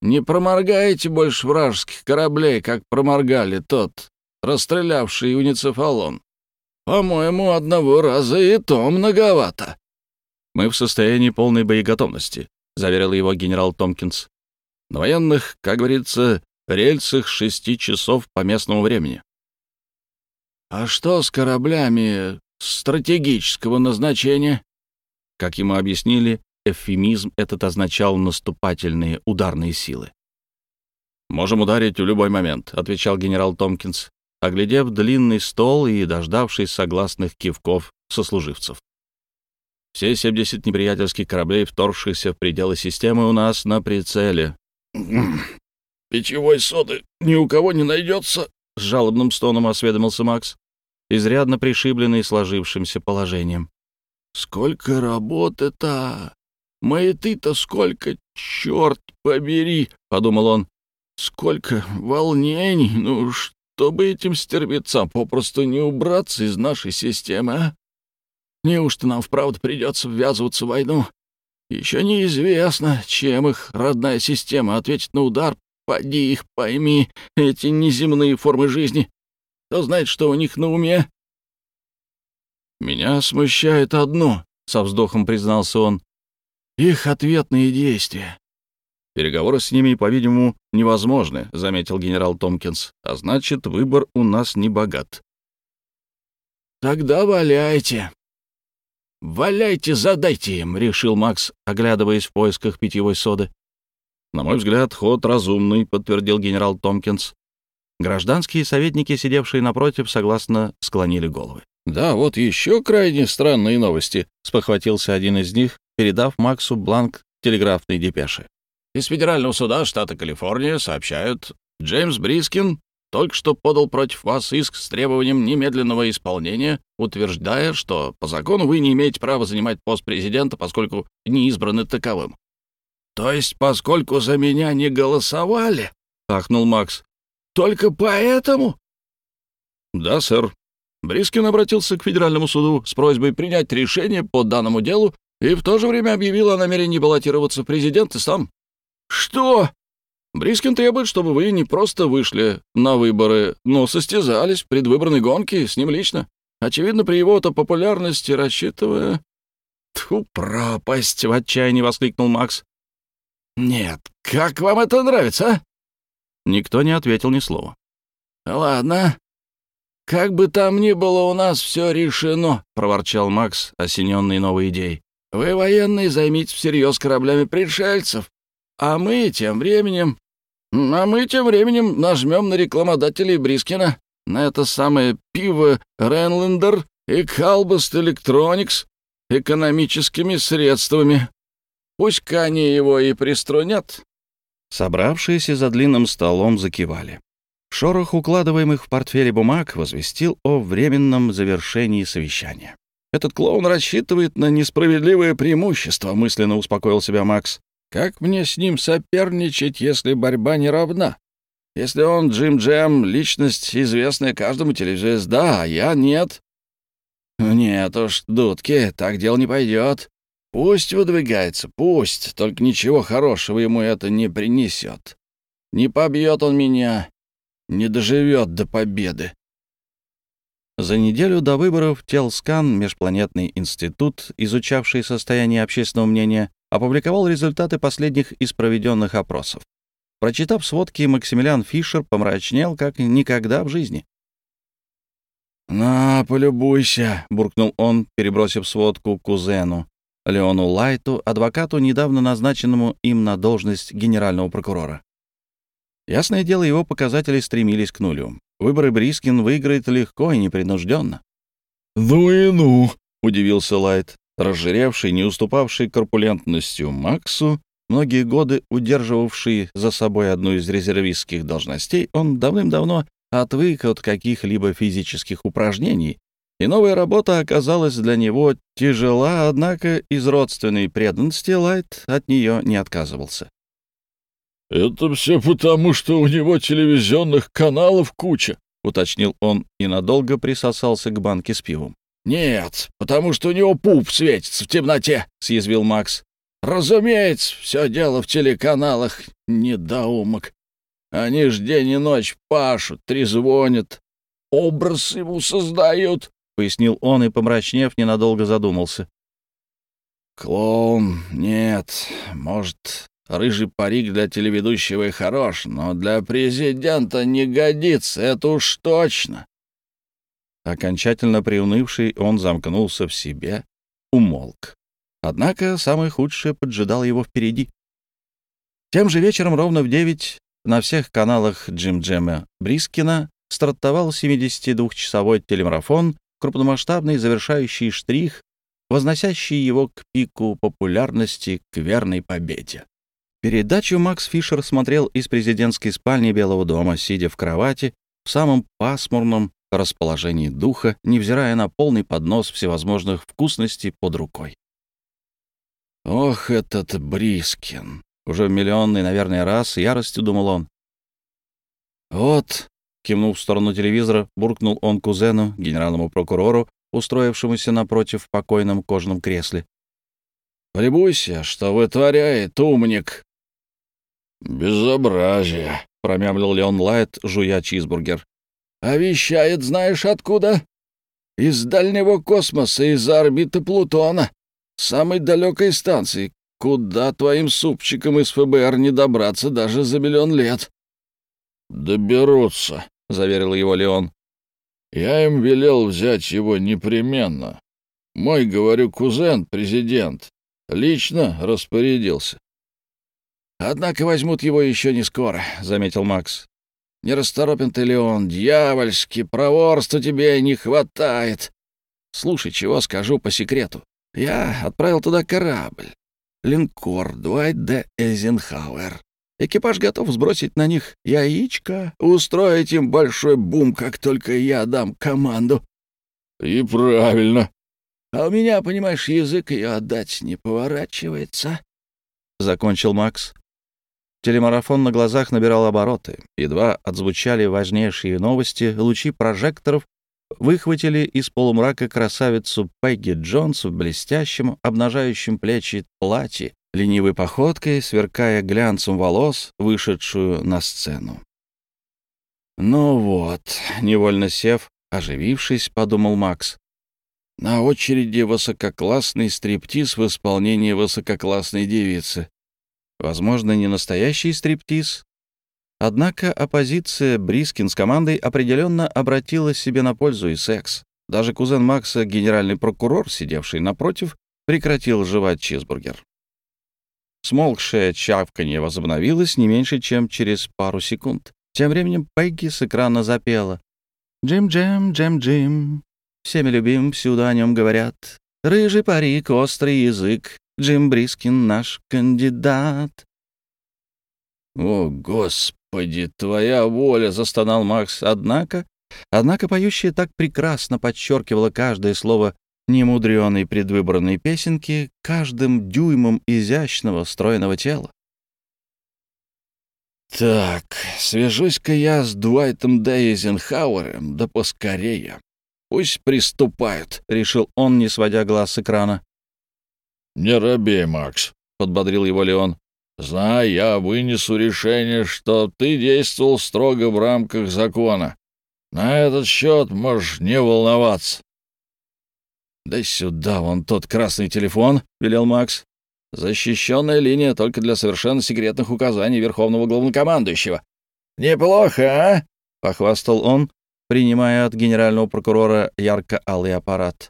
Не проморгаете больше вражеских кораблей, как проморгали тот, расстрелявший уницефалон? По-моему, одного раза и то многовато». «Мы в состоянии полной боеготовности», — заверил его генерал Томпкинс. «На военных, как говорится, рельсах шести часов по местному времени». «А что с кораблями стратегического назначения?» Как ему объяснили, эвфемизм этот означал наступательные ударные силы. «Можем ударить в любой момент», — отвечал генерал Томпкинс, оглядев длинный стол и дождавшись согласных кивков сослуживцев. «Все 70 неприятельских кораблей, вторгшихся в пределы системы, у нас на прицеле». «Питьевой соды ни у кого не найдется?» — с жалобным стоном осведомился Макс, изрядно пришибленный сложившимся положением. Сколько работы-то! Маяты-то сколько, черт побери!» — подумал он. «Сколько волнений! Ну, чтобы этим стервецам попросту не убраться из нашей системы, а? Неужто нам вправду придется ввязываться в войну? Еще неизвестно, чем их родная система ответит на удар. Поди их пойми, эти неземные формы жизни. Кто знает, что у них на уме?» «Меня смущает одно», — со вздохом признался он. «Их ответные действия». «Переговоры с ними, по-видимому, невозможны», — заметил генерал Томпкинс. «А значит, выбор у нас не богат». «Тогда валяйте». «Валяйте, задайте им», — решил Макс, оглядываясь в поисках питьевой соды. «На мой взгляд, ход разумный», — подтвердил генерал Томпкинс. Гражданские советники, сидевшие напротив, согласно склонили головы. «Да, вот еще крайне странные новости», — спохватился один из них, передав Максу бланк телеграфной депеши. «Из Федерального суда штата Калифорния сообщают, Джеймс Брискин только что подал против вас иск с требованием немедленного исполнения, утверждая, что по закону вы не имеете права занимать пост президента, поскольку не избраны таковым». «То есть, поскольку за меня не голосовали?» — ахнул Макс. «Только поэтому?» «Да, сэр», Брискин обратился к федеральному суду с просьбой принять решение по данному делу и в то же время объявил о намерении баллотироваться в президенты сам. «Что?» Брискин требует, чтобы вы не просто вышли на выборы, но состязались в предвыборной гонке с ним лично. Очевидно, при его-то популярности рассчитывая... «Тьфу, пропасть!» — в отчаянии воскликнул Макс. «Нет, как вам это нравится, а?» Никто не ответил ни слова. «Ладно, «Как бы там ни было, у нас все решено», — проворчал Макс, осененный новой идеей. «Вы, военные, займитесь всерьез кораблями пришельцев, а мы тем временем... А мы тем временем нажмем на рекламодателей Брискина, на это самое пиво Ренлендер и Калбаст Электроникс экономическими средствами. Пусть они его и приструнят». Собравшиеся за длинным столом закивали. Шорох укладываемых в портфеле бумаг возвестил о временном завершении совещания. «Этот клоун рассчитывает на несправедливое преимущество», — мысленно успокоил себя Макс. «Как мне с ним соперничать, если борьба не равна? Если он, Джим Джем, личность, известная каждому телезвезда, а я нет?» «Нет уж, дудки, так дело не пойдет. Пусть выдвигается, пусть, только ничего хорошего ему это не принесет. Не побьет он меня, не доживет до победы. За неделю до выборов Телскан, межпланетный институт, изучавший состояние общественного мнения, опубликовал результаты последних из проведенных опросов. Прочитав сводки, Максимилиан Фишер помрачнел, как никогда в жизни. «На, полюбуйся», — буркнул он, перебросив сводку кузену, Леону Лайту, адвокату, недавно назначенному им на должность генерального прокурора. Ясное дело, его показатели стремились к нулю. Выборы Брискин выиграет легко и непринужденно. «Ну и ну!» — удивился Лайт. Разжиревший, не уступавший корпулентностью Максу, многие годы удерживавший за собой одну из резервистских должностей, он давным-давно отвык от каких-либо физических упражнений и новая работа оказалась для него тяжела, однако из родственной преданности Лайт от нее не отказывался. «Это все потому, что у него телевизионных каналов куча», — уточнил он и надолго присосался к банке с пивом. «Нет, потому что у него пуп светится в темноте», — съязвил Макс. «Разумеется, все дело в телеканалах, недоумок. Они ж день и ночь пашут, трезвонят, образ ему создают пояснил он и, помрачнев, ненадолго задумался. «Клоун? Нет. Может, рыжий парик для телеведущего и хорош, но для президента не годится, это уж точно». Окончательно приунывший, он замкнулся в себе, умолк. Однако самое худшее поджидало его впереди. Тем же вечером ровно в девять на всех каналах Джим Джема Брискина стартовал 72-часовой телемарафон крупномасштабный завершающий штрих, возносящий его к пику популярности, к верной победе. Передачу Макс Фишер смотрел из президентской спальни Белого дома, сидя в кровати, в самом пасмурном расположении духа, невзирая на полный поднос всевозможных вкусностей под рукой. «Ох, этот Брискин!» Уже миллионный, наверное, раз с яростью думал он. «Вот Кивнув в сторону телевизора, буркнул он кузену, генеральному прокурору, устроившемуся напротив в покойном кожаном кресле. «Полюбуйся, что вытворяет умник!» «Безобразие!» — промямлил Леон Лайт, жуя чизбургер. «А вещает знаешь откуда? Из дальнего космоса, из орбиты Плутона, самой далекой станции, куда твоим супчикам из ФБР не добраться даже за миллион лет. «Доберутся», — заверил его Леон. «Я им велел взять его непременно. Мой, говорю, кузен, президент, лично распорядился». «Однако возьмут его еще не скоро», — заметил Макс. «Нерасторопен ты, Леон, дьявольски, проворства тебе не хватает. Слушай, чего скажу по секрету. Я отправил туда корабль. Линкор Дуайт де Эйзенхауэр. Экипаж готов сбросить на них яичко, устроить им большой бум, как только я дам команду. — И правильно. — А у меня, понимаешь, язык ее отдать не поворачивается, — закончил Макс. Телемарафон на глазах набирал обороты. Едва отзвучали важнейшие новости, лучи прожекторов выхватили из полумрака красавицу Пегги Джонс в блестящем, обнажающем плечи платье ленивой походкой, сверкая глянцем волос, вышедшую на сцену. «Ну вот», — невольно сев, оживившись, подумал Макс. «На очереди высококлассный стриптиз в исполнении высококлассной девицы. Возможно, не настоящий стриптиз. Однако оппозиция Брискин с командой определенно обратила себе на пользу и секс. Даже кузен Макса, генеральный прокурор, сидевший напротив, прекратил жевать чизбургер. Смолкшее чавканье возобновилось не меньше, чем через пару секунд. Тем временем Пегги с экрана запела. «Джим-джем, джем-джим, всеми любим, всюду о нем говорят. Рыжий парик, острый язык, Джим Брискин наш кандидат». «О, Господи, твоя воля!» — застонал Макс. Однако, однако поющая так прекрасно подчеркивала каждое слово немудреной предвыборной песенки каждым дюймом изящного стройного тела. «Так, свяжусь-ка я с Дуайтом Дейзенхауэром, да поскорее. Пусть приступают», — решил он, не сводя глаз с экрана. «Не робей, Макс», — подбодрил его Леон. «Знай, я вынесу решение, что ты действовал строго в рамках закона. На этот счет можешь не волноваться». «Да сюда вон тот красный телефон», — велел Макс. «Защищенная линия только для совершенно секретных указаний Верховного Главнокомандующего». «Неплохо, а?» — похвастал он, принимая от генерального прокурора ярко-алый аппарат.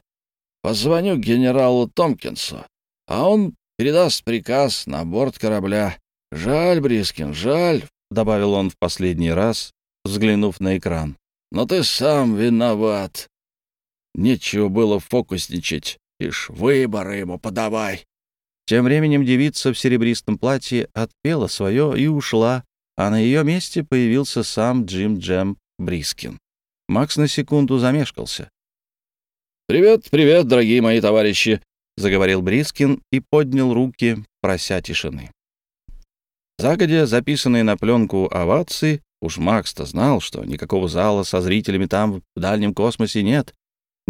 «Позвоню генералу Томпкинсу, а он передаст приказ на борт корабля. Жаль, Брискин, жаль», — добавил он в последний раз, взглянув на экран. «Но ты сам виноват. Нечего было фокусничать. Ишь, выборы ему подавай. Тем временем девица в серебристом платье отпела свое и ушла, а на ее месте появился сам Джим Джем Брискин. Макс на секунду замешкался. «Привет, привет, дорогие мои товарищи!» — заговорил Брискин и поднял руки, прося тишины. Загодя записанные на пленку овации, уж Макс-то знал, что никакого зала со зрителями там в дальнем космосе нет,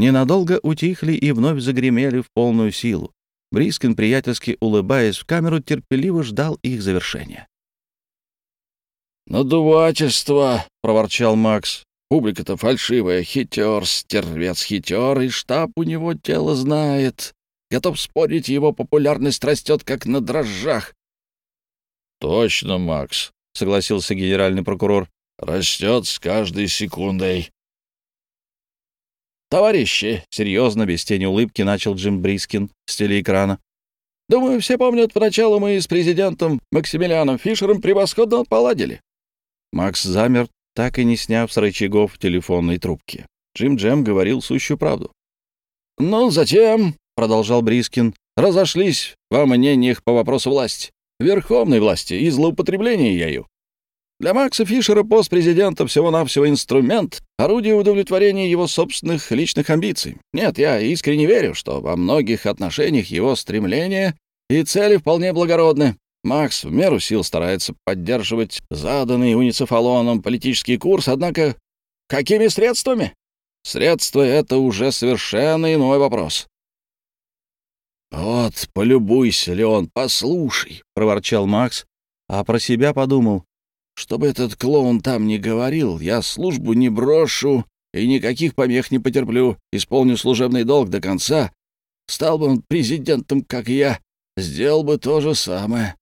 ненадолго утихли и вновь загремели в полную силу. Брискин, приятельски улыбаясь в камеру, терпеливо ждал их завершения. «Надувательство!» — проворчал Макс. «Публика-то фальшивая, хитер, стервец хитер, и штаб у него тело знает. Готов спорить, его популярность растет, как на дрожжах». «Точно, Макс», — согласился генеральный прокурор. «Растет с каждой секундой». «Товарищи!» — серьезно, без тени улыбки, начал Джим Брискин с телеэкрана. «Думаю, все помнят, поначалу мы с президентом Максимилианом Фишером превосходно поладили». Макс замер, так и не сняв с рычагов телефонной трубки. Джим Джем говорил сущую правду. «Ну, затем», — продолжал Брискин, — «разошлись во мнениях по вопросу власти, верховной власти и злоупотребления ею. Для Макса Фишера пост президента всего-навсего инструмент, орудие удовлетворения его собственных личных амбиций. Нет, я искренне верю, что во многих отношениях его стремления и цели вполне благородны. Макс в меру сил старается поддерживать заданный уницефалоном политический курс, однако какими средствами? Средства — это уже совершенно иной вопрос. «Вот, полюбуйся, Леон, послушай», — проворчал Макс, а про себя подумал. Чтобы этот клоун там не говорил, я службу не брошу и никаких помех не потерплю, исполню служебный долг до конца. Стал бы он президентом, как я, сделал бы то же самое.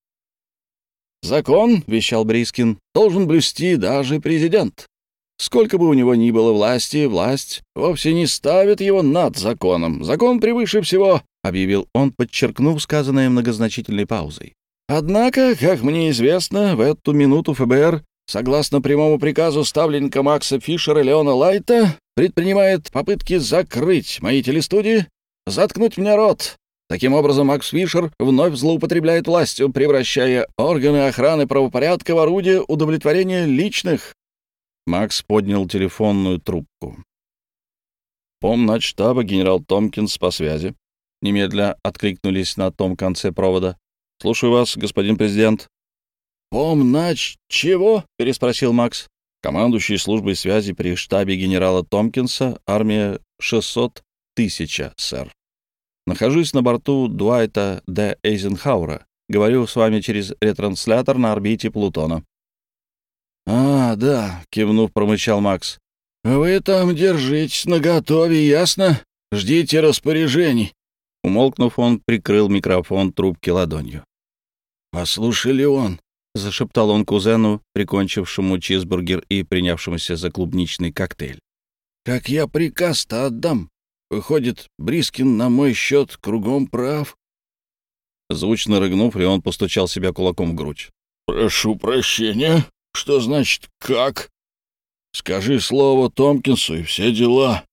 «Закон, — вещал Брискин, — должен блюсти даже президент. Сколько бы у него ни было власти, власть вовсе не ставит его над законом. Закон превыше всего, — объявил он, подчеркнув сказанное многозначительной паузой. Однако, как мне известно, в эту минуту ФБР, согласно прямому приказу ставленника Макса Фишера Леона Лайта, предпринимает попытки закрыть мои телестудии, заткнуть мне рот. Таким образом, Макс Фишер вновь злоупотребляет властью, превращая органы охраны правопорядка в орудие удовлетворения личных. Макс поднял телефонную трубку. Пом штаба генерал Томкинс по связи. Немедля откликнулись на том конце провода. «Слушаю вас, господин президент». «Помнач чего?» — переспросил Макс. «Командующий службой связи при штабе генерала Томпкинса, армия 600 тысяча, сэр. Нахожусь на борту Дуайта Д. Эйзенхаура. Говорю с вами через ретранслятор на орбите Плутона». «А, да», — кивнув, промычал Макс. «Вы там держитесь наготове, ясно? Ждите распоряжений». Умолкнув, он прикрыл микрофон трубки ладонью. «Послушай, Леон», — зашептал он кузену, прикончившему чизбургер и принявшемуся за клубничный коктейль. «Как я приказ-то отдам? Выходит, Брискин на мой счет кругом прав». Звучно рыгнув, Леон постучал себя кулаком в грудь. «Прошу прощения. Что значит «как»? Скажи слово Томпкинсу и все дела».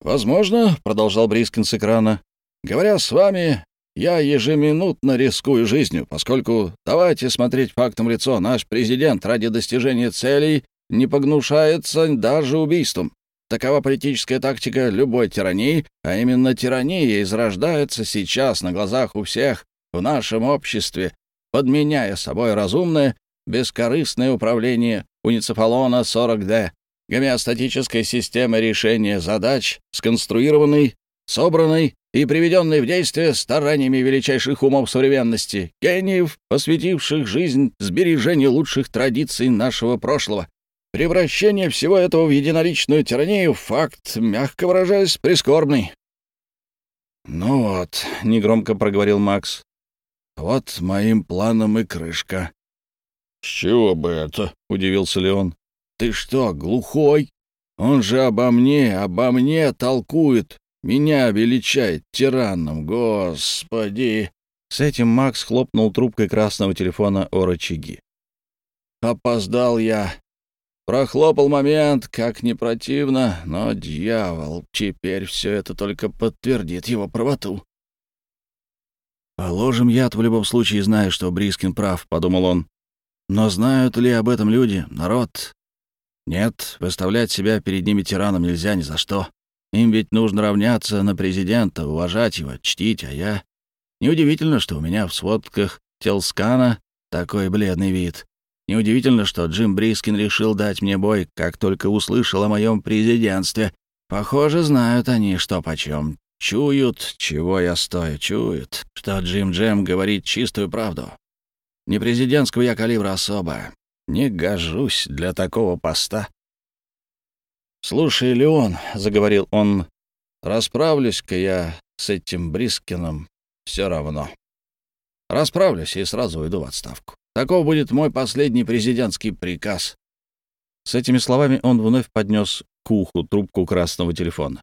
«Возможно», — продолжал Брискин с экрана, — «говоря с вами, я ежеминутно рискую жизнью, поскольку, давайте смотреть фактом лицо, наш президент ради достижения целей не погнушается даже убийством. Такова политическая тактика любой тирании, а именно тирания изрождается сейчас на глазах у всех в нашем обществе, подменяя собой разумное, бескорыстное управление уницефалона 40D, гомеостатической системы решения задач, сконструированной, собранной и приведенный в действие стараниями величайших умов современности, гениев, посвятивших жизнь сбережению лучших традиций нашего прошлого. Превращение всего этого в единоличную тиранию — факт, мягко выражаясь, прискорбный. «Ну вот», — негромко проговорил Макс, — «вот моим планом и крышка». «С чего бы это?» — удивился Леон. «Ты что, глухой? Он же обо мне, обо мне толкует, меня величает тираном, господи!» С этим Макс хлопнул трубкой красного телефона о рычаги. «Опоздал я. Прохлопал момент, как не противно, но, дьявол, теперь все это только подтвердит его правоту». «Положим, я в любом случае знаю, что Брискин прав», — подумал он. «Но знают ли об этом люди, народ? Нет, выставлять себя перед ними тираном нельзя ни за что. Им ведь нужно равняться на президента, уважать его, чтить, а я... Неудивительно, что у меня в сводках Телскана такой бледный вид. Неудивительно, что Джим Брискин решил дать мне бой, как только услышал о моем президентстве. Похоже, знают они, что почем. Чуют, чего я стою, чуют, что Джим Джем говорит чистую правду. Не президентского я калибра особо. Не гожусь для такого поста. «Слушай, Леон», — заговорил он, — «расправлюсь-ка я с этим Брискином все равно. Расправлюсь и сразу уйду в отставку. Таков будет мой последний президентский приказ». С этими словами он вновь поднес к уху трубку красного телефона.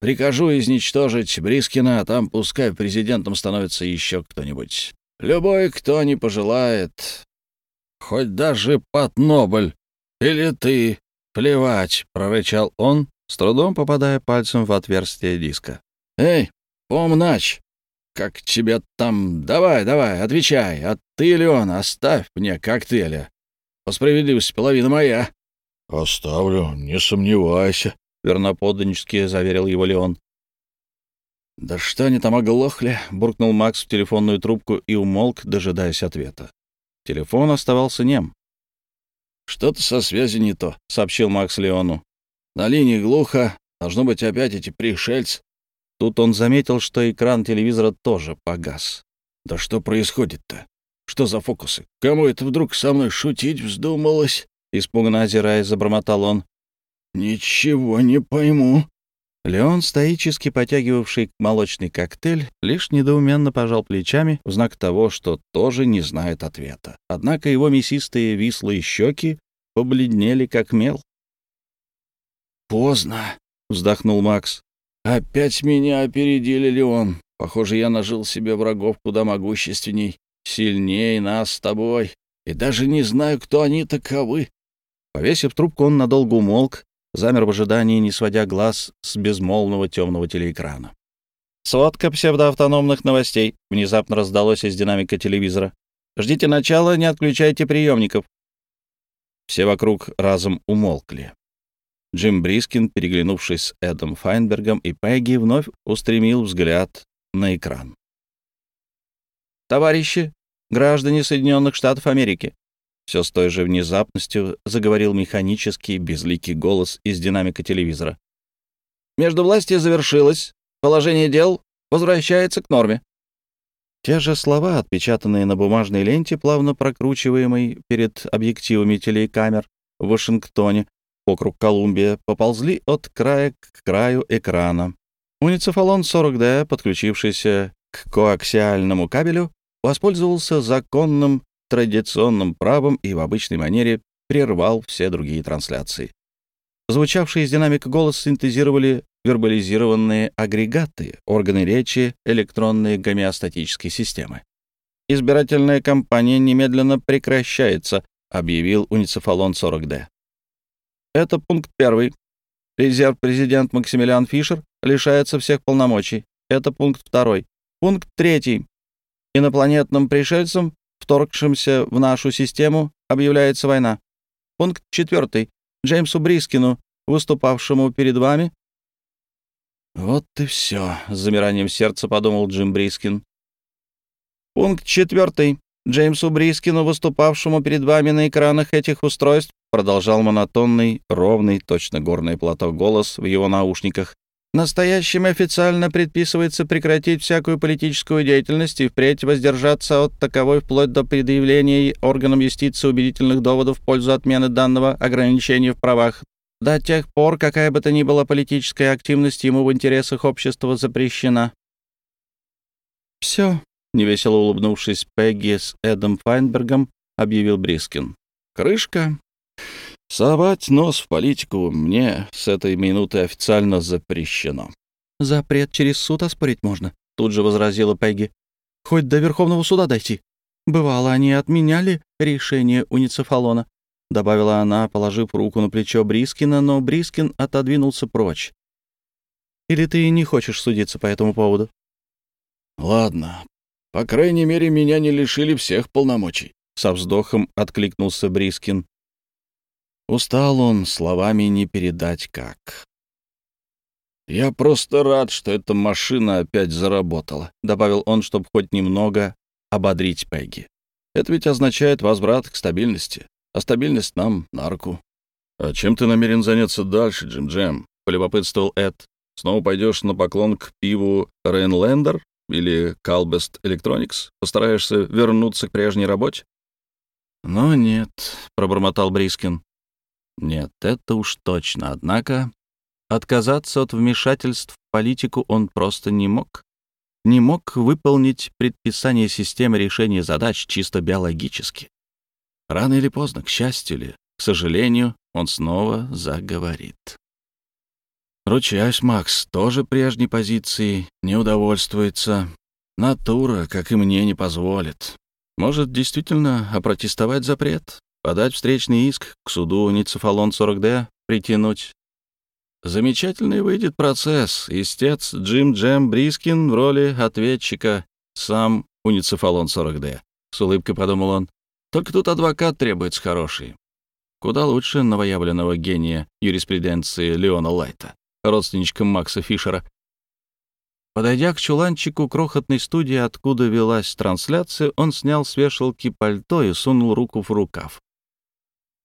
«Прикажу изничтожить Брискина, а там пускай президентом становится еще кто-нибудь. Любой, кто не пожелает. Хоть даже Патнобль. Или ты. Плевать», — прорычал он, с трудом попадая пальцем в отверстие диска. «Эй, помнач, как тебе там... Давай, давай, отвечай, а ты, Леон, оставь мне коктейля. По справедливости, половина моя». «Оставлю, не сомневайся», — верноподданнически заверил его Леон. «Да что они там оглохли?» — буркнул Макс в телефонную трубку и умолк, дожидаясь ответа. Телефон оставался нем. «Что-то со связью не то», — сообщил Макс Леону. «На линии глухо. Должно быть опять эти пришельцы». Тут он заметил, что экран телевизора тоже погас. «Да что происходит-то? Что за фокусы? Кому это вдруг со мной шутить вздумалось?» Испуганно озираясь, забормотал он. «Ничего не пойму». Леон, стоически потягивавший молочный коктейль, лишь недоуменно пожал плечами в знак того, что тоже не знает ответа. Однако его мясистые вислые щеки побледнели, как мел. «Поздно», — вздохнул Макс. «Опять меня опередили, Леон. Похоже, я нажил себе врагов куда могущественней, сильнее нас с тобой, и даже не знаю, кто они таковы». Повесив трубку, он надолго умолк, замер в ожидании, не сводя глаз с безмолвного темного телеэкрана. «Сводка псевдоавтономных новостей», — внезапно раздалось из динамика телевизора. «Ждите начала, не отключайте приемников». Все вокруг разом умолкли. Джим Брискин, переглянувшись с Эдом Файнбергом и Пегги, вновь устремил взгляд на экран. «Товарищи, граждане Соединенных Штатов Америки, все с той же внезапностью заговорил механический, безликий голос из динамика телевизора. Между властью завершилось. Положение дел возвращается к норме». Те же слова, отпечатанные на бумажной ленте, плавно прокручиваемой перед объективами телекамер в Вашингтоне, округ Колумбия, поползли от края к краю экрана. Уницефалон 40D, подключившийся к коаксиальному кабелю, воспользовался законным традиционным правом и в обычной манере прервал все другие трансляции. Звучавшие из динамика голос синтезировали вербализированные агрегаты, органы речи, электронные гомеостатические системы. «Избирательная кампания немедленно прекращается», — объявил уницефалон 40D. Это пункт первый. Резерв-президент Максимилиан Фишер лишается всех полномочий. Это пункт второй. Пункт третий. Инопланетным пришельцам вторгшимся в нашу систему, объявляется война. Пункт четвертый. Джеймсу Брискину, выступавшему перед вами. «Вот и все», — с замиранием сердца подумал Джим Брискин. Пункт четвертый. Джеймсу Брискину, выступавшему перед вами на экранах этих устройств, продолжал монотонный, ровный, точно горный плато голос в его наушниках, Настоящим официально предписывается прекратить всякую политическую деятельность и впредь воздержаться от таковой вплоть до предъявления органам юстиции убедительных доводов в пользу отмены данного ограничения в правах до тех пор, какая бы то ни была политическая активность ему в интересах общества запрещена. «Все», — невесело улыбнувшись Пегги с Эдом Файнбергом, объявил Брискин. «Крышка Совать нос в политику мне с этой минуты официально запрещено. «Запрет через суд оспорить можно», — тут же возразила Пегги. «Хоть до Верховного суда дойти. Бывало, они отменяли решение уницефалона», — добавила она, положив руку на плечо Брискина, но Брискин отодвинулся прочь. «Или ты не хочешь судиться по этому поводу?» «Ладно. По крайней мере, меня не лишили всех полномочий», — со вздохом откликнулся Брискин. Устал он, словами не передать как. «Я просто рад, что эта машина опять заработала», — добавил он, чтобы хоть немного ободрить Пегги. «Это ведь означает возврат к стабильности, а стабильность нам на руку». «А чем ты намерен заняться дальше, Джим Джем?» — полюбопытствовал Эд. «Снова пойдешь на поклон к пиву Рейнлендер или Calbest Electronics? Постараешься вернуться к прежней работе?» «Ну нет», — пробормотал Брискин. «Нет, это уж точно. Однако Отказаться от вмешательств в политику он просто не мог. Не мог выполнить предписание системы решения задач чисто биологически. Рано или поздно, к счастью ли, к сожалению, он снова заговорит. Ручаюсь, Макс, тоже прежней позиции не удовольствуется. Натура, как и мне, не позволит. Может, действительно опротестовать запрет, подать встречный иск к суду Ницефалон 40D, притянуть Замечательный выйдет процесс. Истец Джим Джем Брискин в роли ответчика, сам уницефалон 40D. С улыбкой подумал он. Только тут адвокат требуется хороший. Куда лучше новоявленного гения юриспруденции Леона Лайта, родственничка Макса Фишера. Подойдя к чуланчику крохотной студии, откуда велась трансляция, он снял с вешалки пальто и сунул руку в рукав.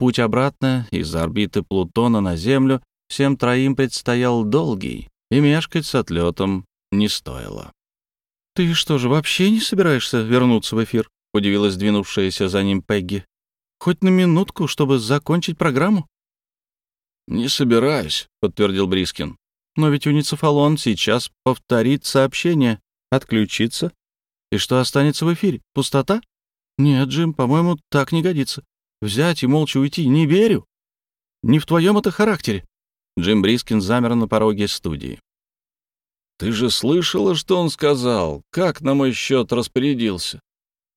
Путь обратно из орбиты Плутона на Землю Всем троим предстоял долгий, и мешкать с отлетом не стоило. «Ты что же, вообще не собираешься вернуться в эфир?» — удивилась двинувшаяся за ним Пегги. «Хоть на минутку, чтобы закончить программу?» «Не собираюсь», — подтвердил Брискин. «Но ведь уницефалон сейчас повторит сообщение, отключится. И что останется в эфире? Пустота? Нет, Джим, по-моему, так не годится. Взять и молча уйти не верю. Не в твоем это характере. Джим Брискин замер на пороге студии. «Ты же слышала, что он сказал? Как на мой счет распорядился?»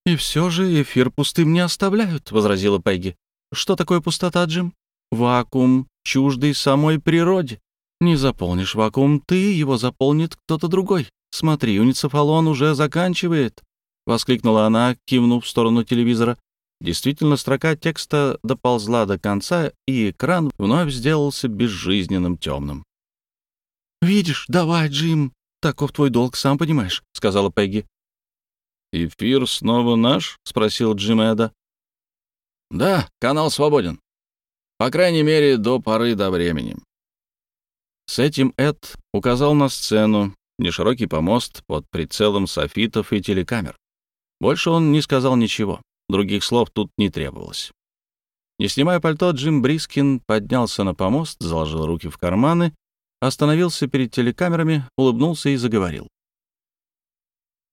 «И все же эфир пустым не оставляют», — возразила Пегги. «Что такое пустота, Джим? Вакуум, чуждый самой природе. Не заполнишь вакуум ты, его заполнит кто-то другой. Смотри, уницефалон уже заканчивает», — воскликнула она, кивнув в сторону телевизора. Действительно, строка текста доползла до конца, и экран вновь сделался безжизненным темным. «Видишь, давай, Джим, таков твой долг, сам понимаешь», — сказала Пегги. «Эфир снова наш?» — спросил Джим Эда. «Да, канал свободен. По крайней мере, до поры до времени». С этим Эд указал на сцену, неширокий помост под прицелом софитов и телекамер. Больше он не сказал ничего. Других слов тут не требовалось. Не снимая пальто, Джим Брискин поднялся на помост, заложил руки в карманы, остановился перед телекамерами, улыбнулся и заговорил.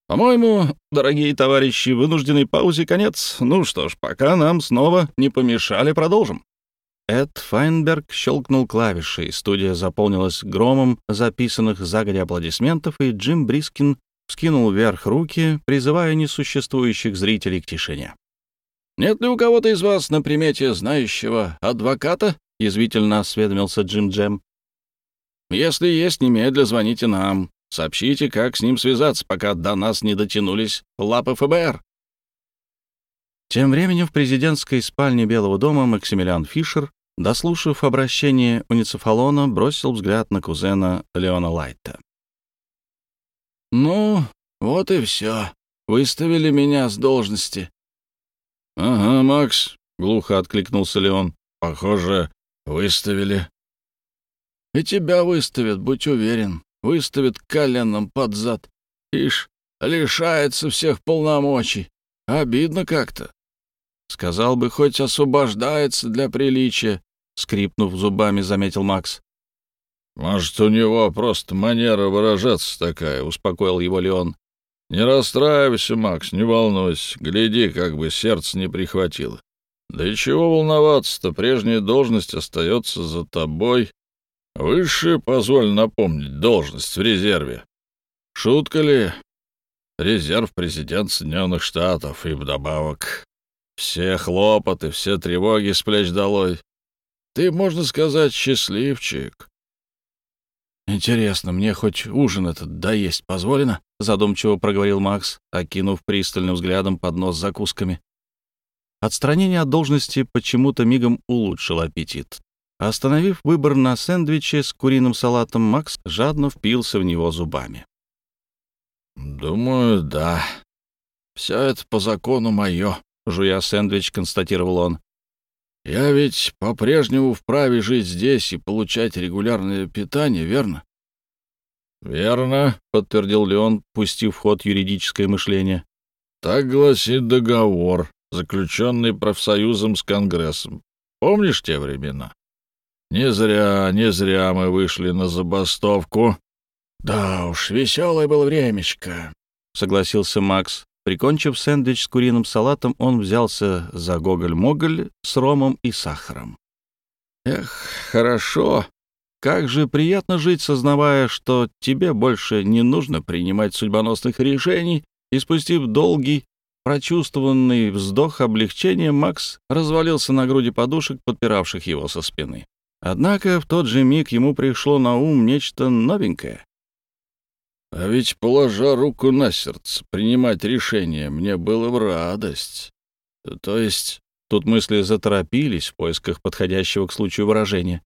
«По-моему, дорогие товарищи, вынужденной паузе конец. Ну что ж, пока нам снова не помешали, продолжим». Эд Файнберг щелкнул клавишей, студия заполнилась громом записанных загодя аплодисментов, и Джим Брискин вскинул вверх руки, призывая несуществующих зрителей к тишине. «Нет ли у кого-то из вас на примете знающего адвоката?» — язвительно осведомился Джим Джем. «Если есть, немедля звоните нам. Сообщите, как с ним связаться, пока до нас не дотянулись лапы ФБР». Тем временем в президентской спальне Белого дома Максимилиан Фишер, дослушав обращение уницефалона, бросил взгляд на кузена Леона Лайта. «Ну, вот и все. Выставили меня с должности. «Ага, Макс», — глухо откликнулся Леон. «Похоже, выставили». «И тебя выставят, будь уверен. Выставят коленом под зад. Ишь, лишается всех полномочий. Обидно как-то. Сказал бы, хоть освобождается для приличия», — скрипнув зубами, заметил Макс. «Может, у него просто манера выражаться такая», — успокоил его Леон. «Не расстраивайся, Макс, не волнуйся. Гляди, как бы сердце не прихватило. Да и чего волноваться-то, прежняя должность остается за тобой. Высшая, позволь напомнить, должность в резерве. Шутка ли? Резерв президент Соединенных Штатов и вдобавок все хлопоты, все тревоги с плеч долой. Ты, можно сказать, счастливчик. «Интересно, мне хоть ужин этот доесть позволено?» — задумчиво проговорил Макс, окинув пристальным взглядом поднос с закусками. Отстранение от должности почему-то мигом улучшило аппетит. Остановив выбор на сэндвиче с куриным салатом, Макс жадно впился в него зубами. «Думаю, да. Все это по закону мое», — жуя сэндвич, констатировал он. «Я ведь по-прежнему вправе жить здесь и получать регулярное питание, верно?» «Верно», — подтвердил Леон, пустив в ход юридическое мышление. «Так гласит договор, заключенный профсоюзом с Конгрессом. Помнишь те времена? Не зря, не зря мы вышли на забастовку». «Да уж, веселое было времечко», — согласился Макс. Прикончив сэндвич с куриным салатом, он взялся за гоголь-моголь с ромом и сахаром. «Эх, хорошо. Как же приятно жить, сознавая, что тебе больше не нужно принимать судьбоносных решений, и спустив долгий, прочувствованный вздох облегчения, Макс развалился на груди подушек, подпиравших его со спины. Однако в тот же миг ему пришло на ум нечто новенькое. А ведь, положа руку на сердце, принимать решение мне было в радость. То есть, тут мысли заторопились в поисках подходящего к случаю выражения.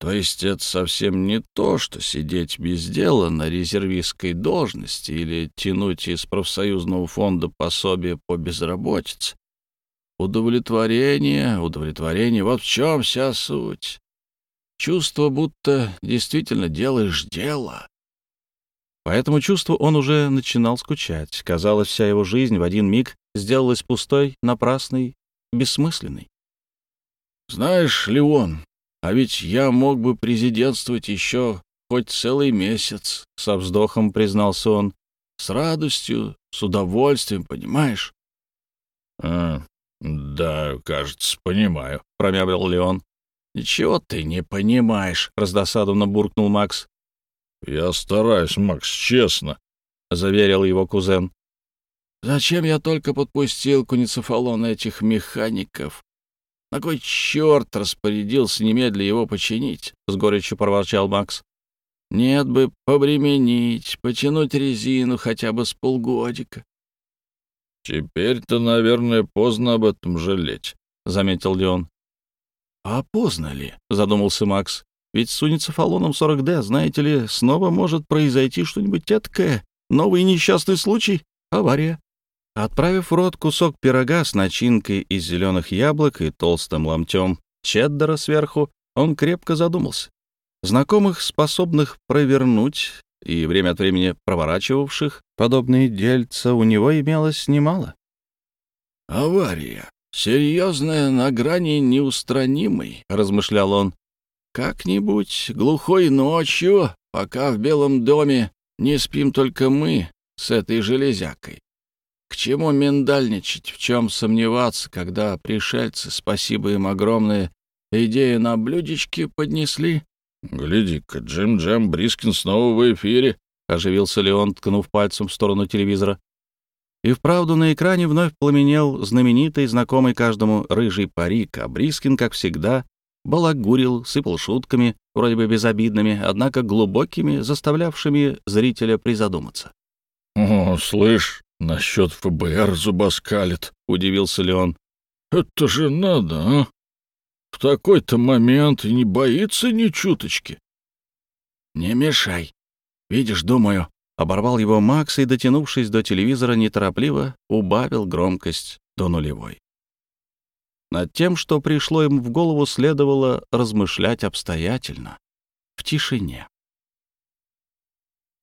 То есть это совсем не то, что сидеть без дела на резервистской должности или тянуть из профсоюзного фонда пособие по безработице. Удовлетворение, удовлетворение, вот в чем вся суть. Чувство, будто действительно делаешь дело. По этому чувству он уже начинал скучать. Казалось, вся его жизнь в один миг сделалась пустой, напрасной, бессмысленной. «Знаешь, Леон, а ведь я мог бы президентствовать еще хоть целый месяц», — со вздохом признался он. «С радостью, с удовольствием, понимаешь?» «А, да, кажется, понимаю», — промямлил Леон. «Ничего ты не понимаешь», — раздосадованно буркнул Макс. «Я стараюсь, Макс, честно», — заверил его кузен. «Зачем я только подпустил к уницефалону этих механиков? На кой черт распорядился немедля его починить?» — с горечью проворчал Макс. «Нет бы побременить, потянуть резину хотя бы с полгодика». «Теперь-то, наверное, поздно об этом жалеть», — заметил Леон. «А поздно ли?» — задумался Макс. Ведь с уницефалоном 40D, знаете ли, снова может произойти что-нибудь эткое. Новый несчастный случай — авария. Отправив в рот кусок пирога с начинкой из зеленых яблок и толстым ломтем чеддера сверху, он крепко задумался. Знакомых, способных провернуть и время от времени проворачивавших подобные дельца, у него имелось немало. «Авария. Серьезная, на грани неустранимой», — размышлял он. Как-нибудь глухой ночью, пока в Белом доме не спим только мы с этой железякой. К чему миндальничать, в чем сомневаться, когда пришельцы, спасибо им огромное, идею на блюдечке поднесли? «Гляди-ка, Джим Джем Брискин снова в эфире», — оживился Леон, ткнув пальцем в сторону телевизора. И вправду на экране вновь пламенел знаменитый, знакомый каждому рыжий парик, а Брискин, как всегда, балагурил, сыпал шутками, вроде бы безобидными, однако глубокими, заставлявшими зрителя призадуматься. «О, слышь, насчет ФБР зубоскалит», — удивился Леон. «Это же надо, а? В такой-то момент и не боится ни чуточки». «Не мешай. Видишь, думаю...» Оборвал его Макс и, дотянувшись до телевизора, неторопливо убавил громкость до нулевой. Над тем, что пришло им в голову, следовало размышлять обстоятельно, в тишине.